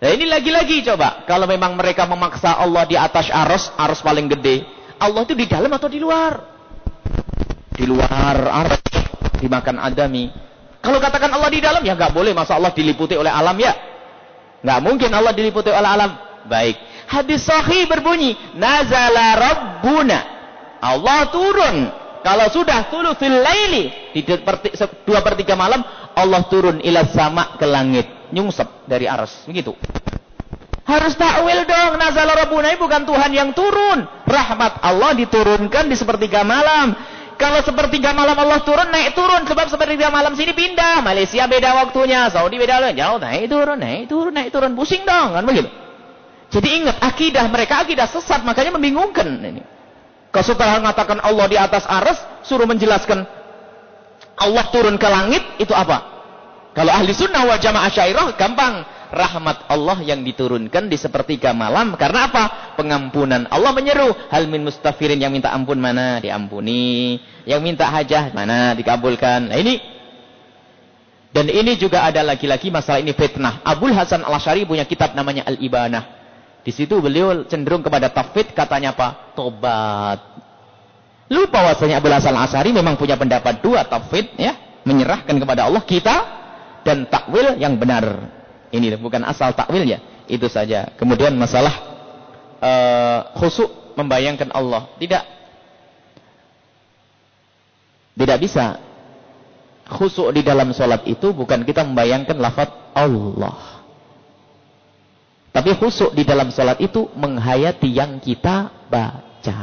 Nah ini lagi-lagi coba. Kalau memang mereka memaksa Allah di atas aras, aras paling gede. Allah itu di dalam atau di luar? Di luar arah dimakan adami. Kalau katakan Allah di dalam ya nggak boleh masa Allah diliputi oleh alam ya. Nggak mungkin Allah diliputi oleh alam. Baik. Hadis sahih berbunyi, nazala rabbuna. Allah turun. Kalau sudah thuluthil laili di dua per tiga malam Allah turun ila sama ke langit, nyungsep dari aras. Begitu. Harus takwil dong. Nazal Rabbuna bukan Tuhan yang turun. Rahmat Allah diturunkan di sepertiga malam. Kalau sepertiga malam Allah turun, naik turun. Sebab sepertiga malam sini pindah. Malaysia beda waktunya. Saudi beda loh. Jauh naik turun, naik turun, naik turun. Pusing dong. Kan begitu. Jadi ingat, akidah mereka akidah sesat. Makanya membingungkan. Ini. Kalau setelah mengatakan Allah di atas aras, suruh menjelaskan Allah turun ke langit, itu apa? Kalau ahli sunnah wal jamaah syairah, gampang rahmat Allah yang diturunkan di sepertiga malam. Karena apa? Pengampunan. Allah menyeru, hal min mustafirin yang minta ampun mana? Diampuni. Yang minta hajah mana? Dikabulkan. Nah ini. Dan ini juga ada lagi-lagi masalah ini fitnah. Abul Hasan al-Ashari punya kitab namanya Al-Ibanah. Di situ beliau cenderung kepada tafid katanya apa? Tobat. Lupa bahwasanya Abul Hasan al-Ashari memang punya pendapat dua tafid ya. Menyerahkan kepada Allah kita dan takwil yang benar. Ini bukan asal takwil ya. Itu saja. Kemudian masalah uh, khusuk membayangkan Allah. Tidak. Tidak bisa. Khusuk di dalam sholat itu bukan kita membayangkan lafaz Allah. Tapi khusuk di dalam sholat itu menghayati yang kita baca.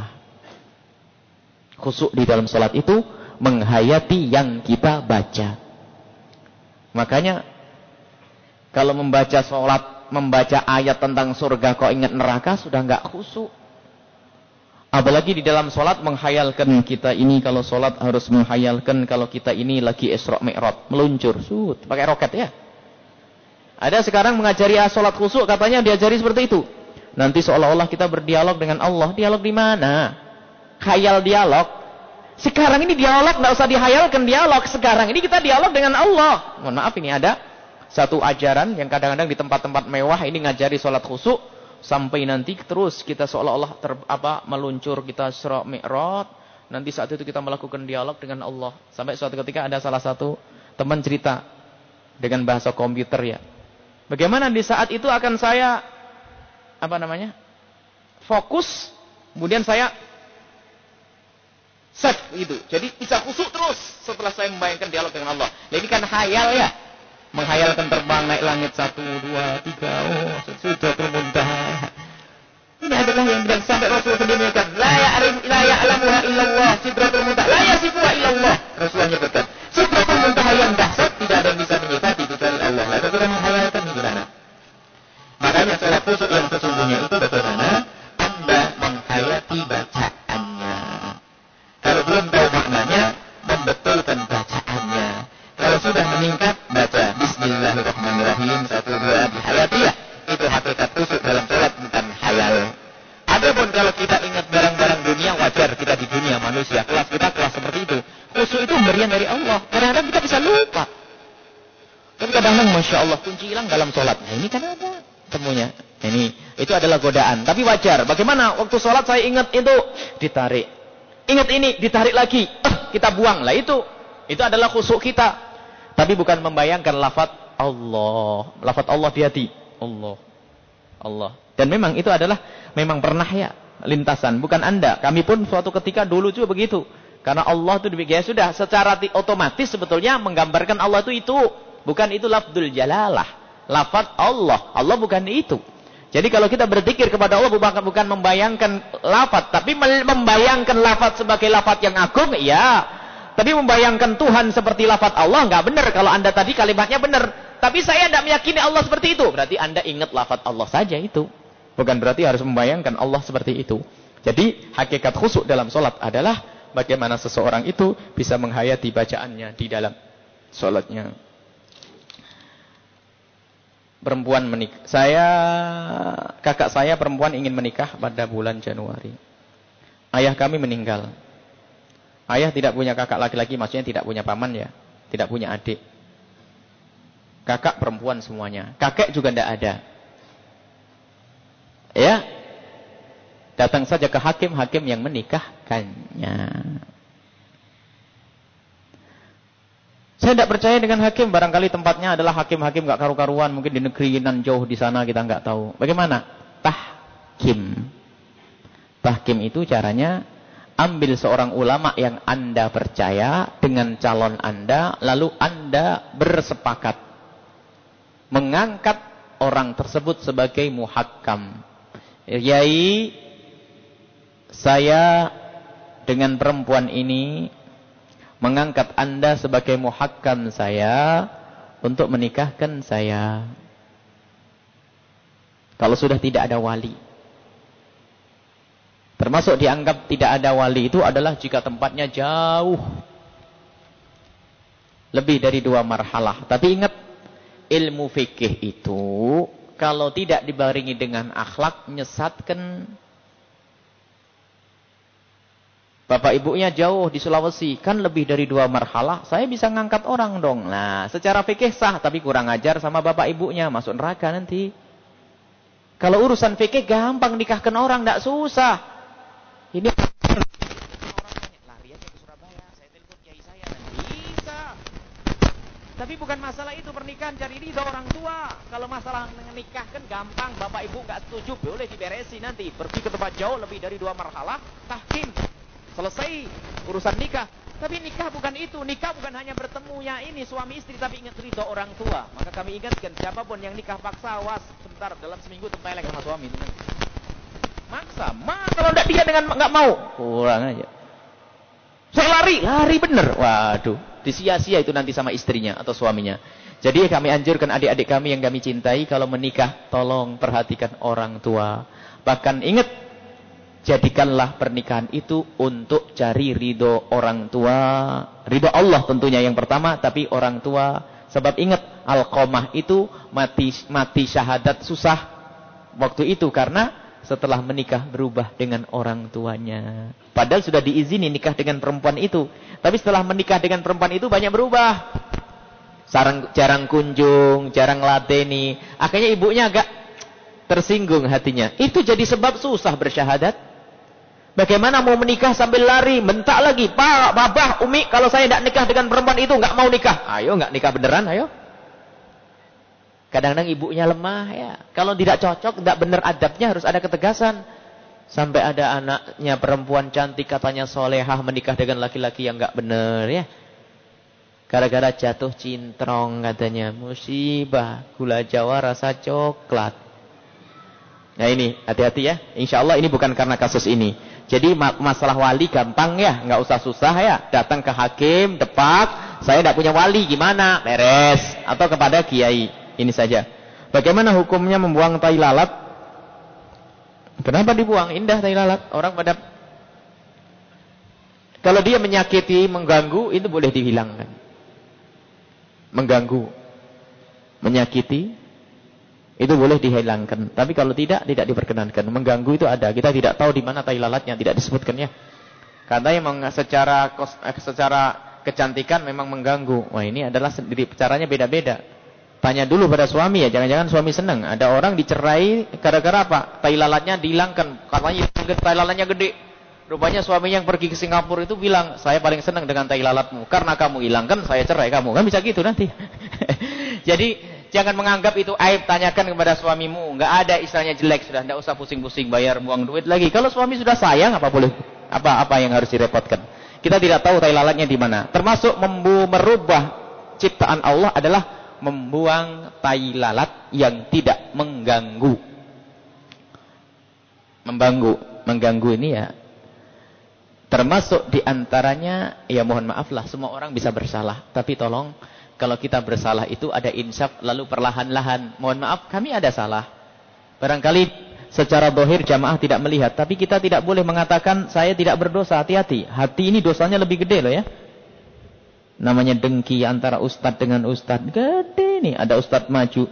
Khusuk di dalam sholat itu menghayati yang kita baca. Makanya kalau membaca sholat, membaca ayat tentang surga, kok ingat neraka, sudah nggak khusyuk. Apalagi di dalam sholat menghayalkan kita ini kalau sholat harus menghayalkan kalau kita ini lagi Isra Mi'raj, meluncur, sud, pakai roket ya. Ada sekarang mengajari sholat khusyuk katanya diajari seperti itu. Nanti seolah-olah kita berdialog dengan Allah. Dialog di mana? Khayal dialog. Sekarang ini dialog nggak usah dihayalkan dialog. Sekarang ini kita dialog dengan Allah. Mohon maaf ini ada satu ajaran yang kadang-kadang di tempat-tempat mewah ini ngajari sholat khusuk sampai nanti terus kita seolah-olah ter, apa meluncur kita Isra Mi'raj nanti saat itu kita melakukan dialog dengan Allah. Sampai suatu ketika ada salah satu teman cerita dengan bahasa komputer ya. Bagaimana di saat itu akan saya apa namanya fokus kemudian saya set gitu. Jadi bisa khusuk terus setelah saya membayangkan dialog dengan Allah. Nah, ini kan hayal ya menghayalkan terbang naik langit satu dua tiga. Oh sudah termuntaha ini adalah yang bilang sampai Rasul sendiri mengatakan la ya'rif la ya'lamuha illallah. Sidratul muntaha la yasifuha illallah. Rasulullah nyebutkan sidratul muntaha yang dahsyat tidak ada yang bisa menyifati kecuali Allah. Lalu kita menghayalkan gimana makanya salat khusyuk yang sesungguhnya itu kadang-kadang Masya Allah kunci hilang dalam sholat nah ini kan ada temunya ini itu adalah godaan tapi wajar bagaimana waktu sholat saya ingat itu ditarik ingat ini ditarik lagi eh, kita buang lah itu itu adalah khusyuk kita tapi bukan membayangkan lafaz Allah. Lafaz Allah di hati. Allah. Allah. Dan memang itu adalah memang pernah ya lintasan. Bukan anda. Kami pun suatu ketika dulu juga begitu. Karena Allah itu demikian. Ya sudah secara otomatis sebetulnya menggambarkan Allah itu itu. Bukan itu lafzul jalalah. Lafaz Allah. Allah bukan itu. Jadi kalau kita berzikir kepada Allah bukan, membayangkan lafaz. Tapi membayangkan lafaz sebagai lafaz yang agung. Ya tapi membayangkan Tuhan seperti lafaz Allah nggak benar kalau anda tadi kalimatnya benar. Tapi saya tidak meyakini Allah seperti itu. Berarti anda ingat lafaz Allah saja itu. Bukan berarti harus membayangkan Allah seperti itu. Jadi hakikat khusuk dalam sholat adalah bagaimana seseorang itu bisa menghayati bacaannya di dalam sholatnya. Perempuan menikah. Saya, kakak saya perempuan ingin menikah pada bulan Januari. Ayah kami meninggal. Ayah tidak punya kakak laki-laki, maksudnya tidak punya paman ya. Tidak punya adik. Kakak perempuan semuanya. Kakek juga tidak ada. Ya. Datang saja ke hakim, hakim yang menikahkannya. Saya tidak percaya dengan hakim. Barangkali tempatnya adalah hakim-hakim gak karu-karuan. Mungkin di negeri nan jauh di sana kita nggak tahu. Bagaimana? Tahkim. Tahkim itu caranya Ambil seorang ulama yang Anda percaya dengan calon Anda, lalu Anda bersepakat mengangkat orang tersebut sebagai muhakkam. Yai, saya dengan perempuan ini mengangkat Anda sebagai muhakkam saya untuk menikahkan saya. Kalau sudah tidak ada wali. Termasuk dianggap tidak ada wali itu adalah jika tempatnya jauh. Lebih dari dua marhalah. Tapi ingat, ilmu fikih itu kalau tidak dibaringi dengan akhlak, menyesatkan. Bapak ibunya jauh di Sulawesi, kan lebih dari dua marhalah, saya bisa ngangkat orang dong. Nah, secara fikih sah, tapi kurang ajar sama bapak ibunya, masuk neraka nanti. Kalau urusan fikih gampang nikahkan orang, tidak susah. Ini. Tapi bukan masalah itu pernikahan cari ridho orang tua. Kalau masalah menikah kan gampang, bapak ibu nggak setuju boleh diberesi nanti. Pergi ke tempat jauh lebih dari dua marhalah, tahkim. Selesai urusan nikah. Tapi nikah bukan itu, nikah bukan hanya bertemunya ini suami istri tapi ingat ridho orang tua. Maka kami ingatkan siapa pun yang nikah paksa awas sebentar dalam seminggu tempeleng sama suami. Maksa. Ma kalau tidak dia dengan nggak mau. Kurang aja. Saya lari, lari bener. Waduh, disia-sia itu nanti sama istrinya atau suaminya. Jadi kami anjurkan adik-adik kami yang kami cintai kalau menikah tolong perhatikan orang tua. Bahkan ingat jadikanlah pernikahan itu untuk cari ridho orang tua. Ridho Allah tentunya yang pertama, tapi orang tua. Sebab ingat, Alqomah itu mati mati syahadat susah waktu itu karena setelah menikah berubah dengan orang tuanya. Padahal sudah diizini nikah dengan perempuan itu. Tapi setelah menikah dengan perempuan itu banyak berubah. Sarang, jarang kunjung, jarang lateni. Akhirnya ibunya agak tersinggung hatinya. Itu jadi sebab susah bersyahadat. Bagaimana mau menikah sambil lari, bentak lagi. Pak, babah, umi, kalau saya tidak nikah dengan perempuan itu, nggak mau nikah. Ayo, nggak nikah beneran, ayo. Kadang-kadang ibunya lemah ya. Kalau tidak cocok, tidak benar adabnya harus ada ketegasan. Sampai ada anaknya perempuan cantik katanya solehah menikah dengan laki-laki yang nggak benar ya. Gara-gara jatuh cintrong katanya. Musibah. Gula jawa rasa coklat. Nah ini hati-hati ya. Insya Allah ini bukan karena kasus ini. Jadi masalah wali gampang ya. nggak usah susah ya. Datang ke hakim, depak. Saya tidak punya wali gimana? Beres. Atau kepada kiai. Ini saja. Bagaimana hukumnya membuang tai lalat? Kenapa dibuang? Indah tai lalat. Orang pada kalau dia menyakiti, mengganggu, itu boleh dihilangkan. Mengganggu, menyakiti, itu boleh dihilangkan. Tapi kalau tidak, tidak diperkenankan. Mengganggu itu ada. Kita tidak tahu di mana tai lalatnya, tidak disebutkannya. Katanya secara eh, secara kecantikan memang mengganggu. Wah ini adalah sendiri caranya beda-beda. Tanya dulu pada suami ya, jangan-jangan suami senang. Ada orang dicerai gara-gara apa? Tai lalatnya dihilangkan. Katanya tai lalatnya gede. Rupanya suami yang pergi ke Singapura itu bilang, saya paling senang dengan tai lalatmu. Karena kamu hilangkan, saya cerai kamu. Kan bisa gitu nanti. Jadi jangan menganggap itu aib. Tanyakan kepada suamimu. Enggak ada istilahnya jelek sudah. Tidak usah pusing-pusing bayar buang duit lagi. Kalau suami sudah sayang, apa boleh? Apa apa yang harus direpotkan? Kita tidak tahu tai lalatnya di mana. Termasuk merubah ciptaan Allah adalah membuang tai lalat yang tidak mengganggu. Mengganggu, mengganggu ini ya termasuk di antaranya ya mohon maaflah semua orang bisa bersalah tapi tolong kalau kita bersalah itu ada insaf lalu perlahan-lahan mohon maaf kami ada salah barangkali secara dohir jamaah tidak melihat tapi kita tidak boleh mengatakan saya tidak berdosa hati-hati hati ini dosanya lebih gede loh ya namanya dengki antara ustadz dengan ustadz. Gede nih, ada ustadz maju.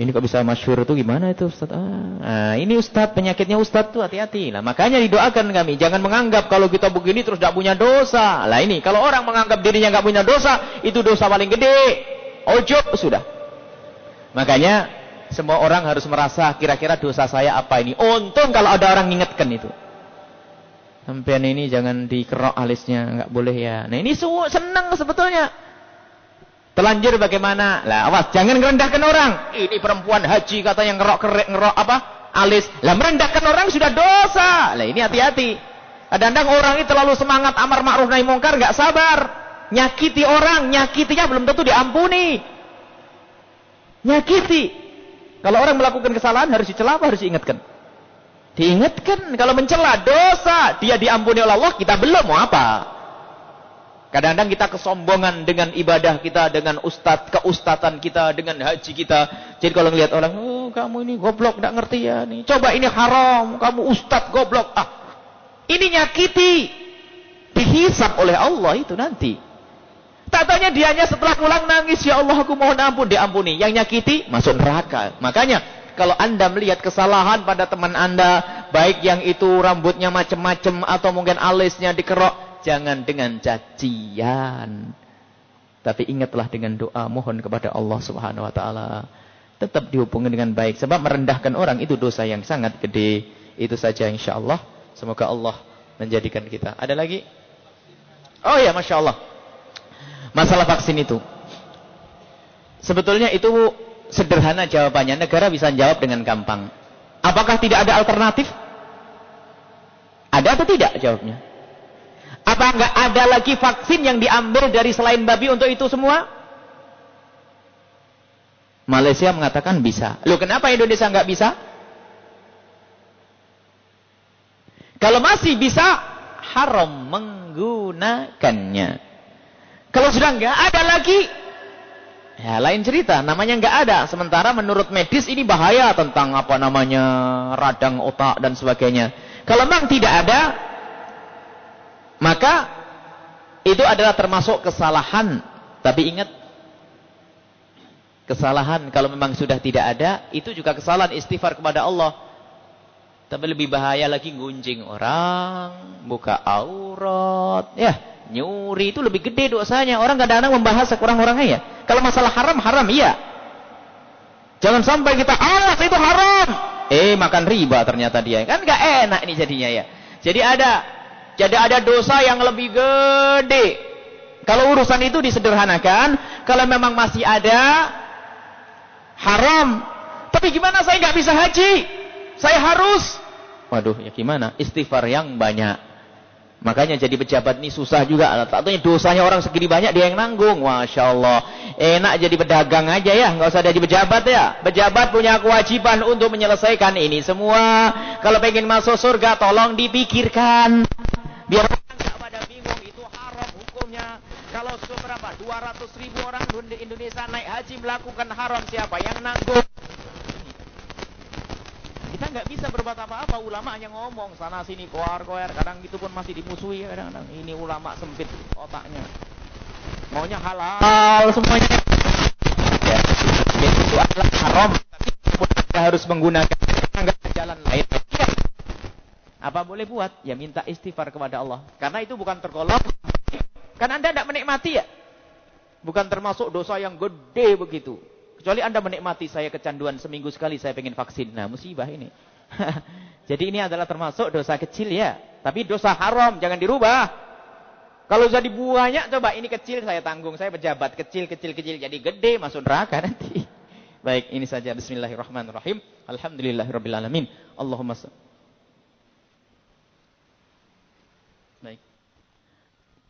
Ini kok bisa masyur itu gimana itu ustadz? Ah, nah, ini ustadz, penyakitnya ustadz tuh hati-hati. Nah, makanya didoakan kami. Jangan menganggap kalau kita begini terus tidak punya dosa. Lah ini, kalau orang menganggap dirinya nggak punya dosa, itu dosa paling gede. Ojo, sudah. Makanya, semua orang harus merasa kira-kira dosa saya apa ini. Untung kalau ada orang ingatkan itu. Sampean ini jangan dikerok alisnya, nggak boleh ya. Nah ini senang sebetulnya. Telanjur bagaimana? Lah awas, jangan merendahkan orang. Ini perempuan haji katanya ngerok kerek ngerok apa? Alis. Lah merendahkan orang sudah dosa. Lah ini hati-hati. Kadang-kadang orang itu terlalu semangat amar ma'ruf nahi mungkar nggak sabar. Nyakiti orang, nyakitinya belum tentu diampuni. Nyakiti. Kalau orang melakukan kesalahan harus dicela harus diingatkan? Diingatkan kalau mencela dosa, dia diampuni oleh Allah, kita belum mau apa? Kadang-kadang kita kesombongan dengan ibadah kita, dengan ustadz, keustatan kita, dengan haji kita. Jadi kalau ngelihat orang, oh kamu ini goblok, tidak ngerti ya. nih. Coba ini haram, kamu ustadz goblok. Ah, ini nyakiti. Dihisap oleh Allah itu nanti. Tatanya dianya setelah pulang nangis, ya Allah aku mohon ampun, diampuni. Yang nyakiti, masuk neraka. Makanya, kalau anda melihat kesalahan pada teman anda, baik yang itu rambutnya macam-macam, atau mungkin alisnya dikerok, jangan dengan cacian. Tapi ingatlah dengan doa mohon kepada Allah Subhanahu wa taala. Tetap dihubungi dengan baik sebab merendahkan orang itu dosa yang sangat gede. Itu saja insyaallah. Semoga Allah menjadikan kita. Ada lagi? Oh ya, Masya Allah. Masalah vaksin itu. Sebetulnya itu sederhana jawabannya. Negara bisa jawab dengan gampang. Apakah tidak ada alternatif? Ada atau tidak jawabnya? Apa enggak ada lagi vaksin yang diambil dari selain babi untuk itu semua? Malaysia mengatakan bisa. Loh kenapa Indonesia enggak bisa? Kalau masih bisa, haram menggunakannya. Kalau sudah enggak ada lagi, ya lain cerita. Namanya enggak ada. Sementara menurut medis ini bahaya tentang apa namanya radang otak dan sebagainya. Kalau memang tidak ada, maka itu adalah termasuk kesalahan. Tapi ingat, kesalahan kalau memang sudah tidak ada, itu juga kesalahan istighfar kepada Allah. Tapi lebih bahaya lagi gunjing orang, buka aurat, ya nyuri itu lebih gede dosanya. Orang kadang-kadang membahas sekurang-kurangnya ya. Kalau masalah haram, haram iya. Jangan sampai kita awas itu haram. Eh makan riba ternyata dia. Kan gak enak ini jadinya ya. Jadi ada jadi ada dosa yang lebih gede. Kalau urusan itu disederhanakan, kalau memang masih ada haram. Tapi gimana saya nggak bisa haji? Saya harus. Waduh, ya gimana? Istighfar yang banyak. Makanya jadi pejabat ini susah juga. Tentunya dosanya orang segini banyak dia yang nanggung. Masya Allah. Enak jadi pedagang aja ya. Nggak usah jadi pejabat ya. Pejabat punya kewajiban untuk menyelesaikan ini semua. Kalau pengen masuk surga tolong dipikirkan. Biar orang tidak pada bingung itu haram hukumnya. Kalau seberapa 200 ribu orang di Indonesia naik haji melakukan haram siapa yang nanggung? Kita nggak bisa berbuat apa-apa. Ulama hanya ngomong sana sini koar koar. Kadang itu pun masih dimusuhi. Kadang-kadang ini ulama sempit otaknya. Maunya halal semuanya. Ya, itu adalah haram. Tapi harus menggunakan. Apa boleh buat? Ya minta istighfar kepada Allah. Karena itu bukan tergolong. Karena Anda tidak menikmati ya. Bukan termasuk dosa yang gede begitu. Kecuali Anda menikmati saya kecanduan seminggu sekali saya pengen vaksin. Nah musibah ini. Jadi ini adalah termasuk dosa kecil ya. Tapi dosa haram jangan dirubah. Kalau sudah dibuahnya coba ini kecil saya tanggung. Saya pejabat kecil kecil kecil jadi gede masuk neraka nanti. Baik ini saja bismillahirrahmanirrahim. Alhamdulillahirrahmanirrahim. Allahumma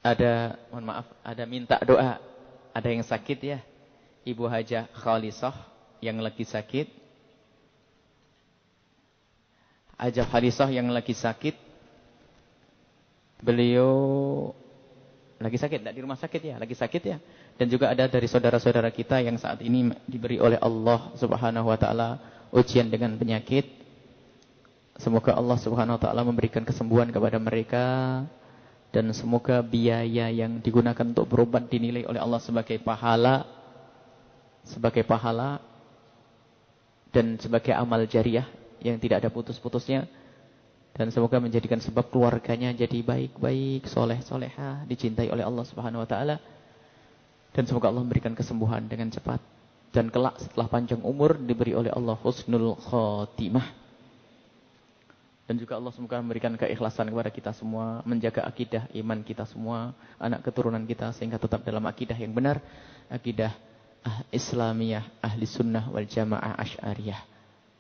ada mohon maaf ada minta doa. Ada yang sakit ya? Ibu Hajah Khalisah yang lagi sakit. Hajah Khalisah yang lagi sakit. Beliau lagi sakit tidak di rumah sakit ya lagi sakit ya. Dan juga ada dari saudara-saudara kita yang saat ini diberi oleh Allah Subhanahu wa taala ujian dengan penyakit. Semoga Allah Subhanahu wa taala memberikan kesembuhan kepada mereka dan semoga biaya yang digunakan untuk berobat dinilai oleh Allah sebagai pahala sebagai pahala dan sebagai amal jariah yang tidak ada putus-putusnya dan semoga menjadikan sebab keluarganya jadi baik-baik, soleh-solehah, dicintai oleh Allah Subhanahu wa taala. Dan semoga Allah memberikan kesembuhan dengan cepat dan kelak setelah panjang umur diberi oleh Allah husnul khotimah. Dan juga Allah semoga memberikan keikhlasan kepada kita semua. Menjaga akidah iman kita semua. Anak keturunan kita sehingga tetap dalam akidah yang benar. Akidah ah, Islamiyah, ahli sunnah wal jamaah asyariyah.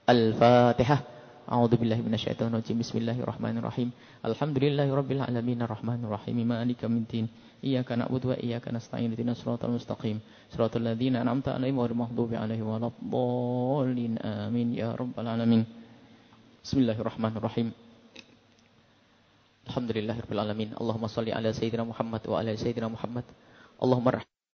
Al-Fatihah. A'udzu billahi minasyaitonir rajim. Bismillahirrahmanirrahim. Alhamdulillahirabbil alamin arrahmanir rahim maliki yaumiddin. Iyyaka na'budu wa iyyaka nasta'in. Ihdinas siratal mustaqim. Siratal ladzina an'amta 'alaihim ghairil maghdubi 'alaihim waladdallin. Amin ya rabbal alamin. Bismillahirrahmanirrahim. Alhamdulillahirabbil alamin. Allahumma shalli ala sayyidina Muhammad wa ala sayyidina Muhammad. Allahumma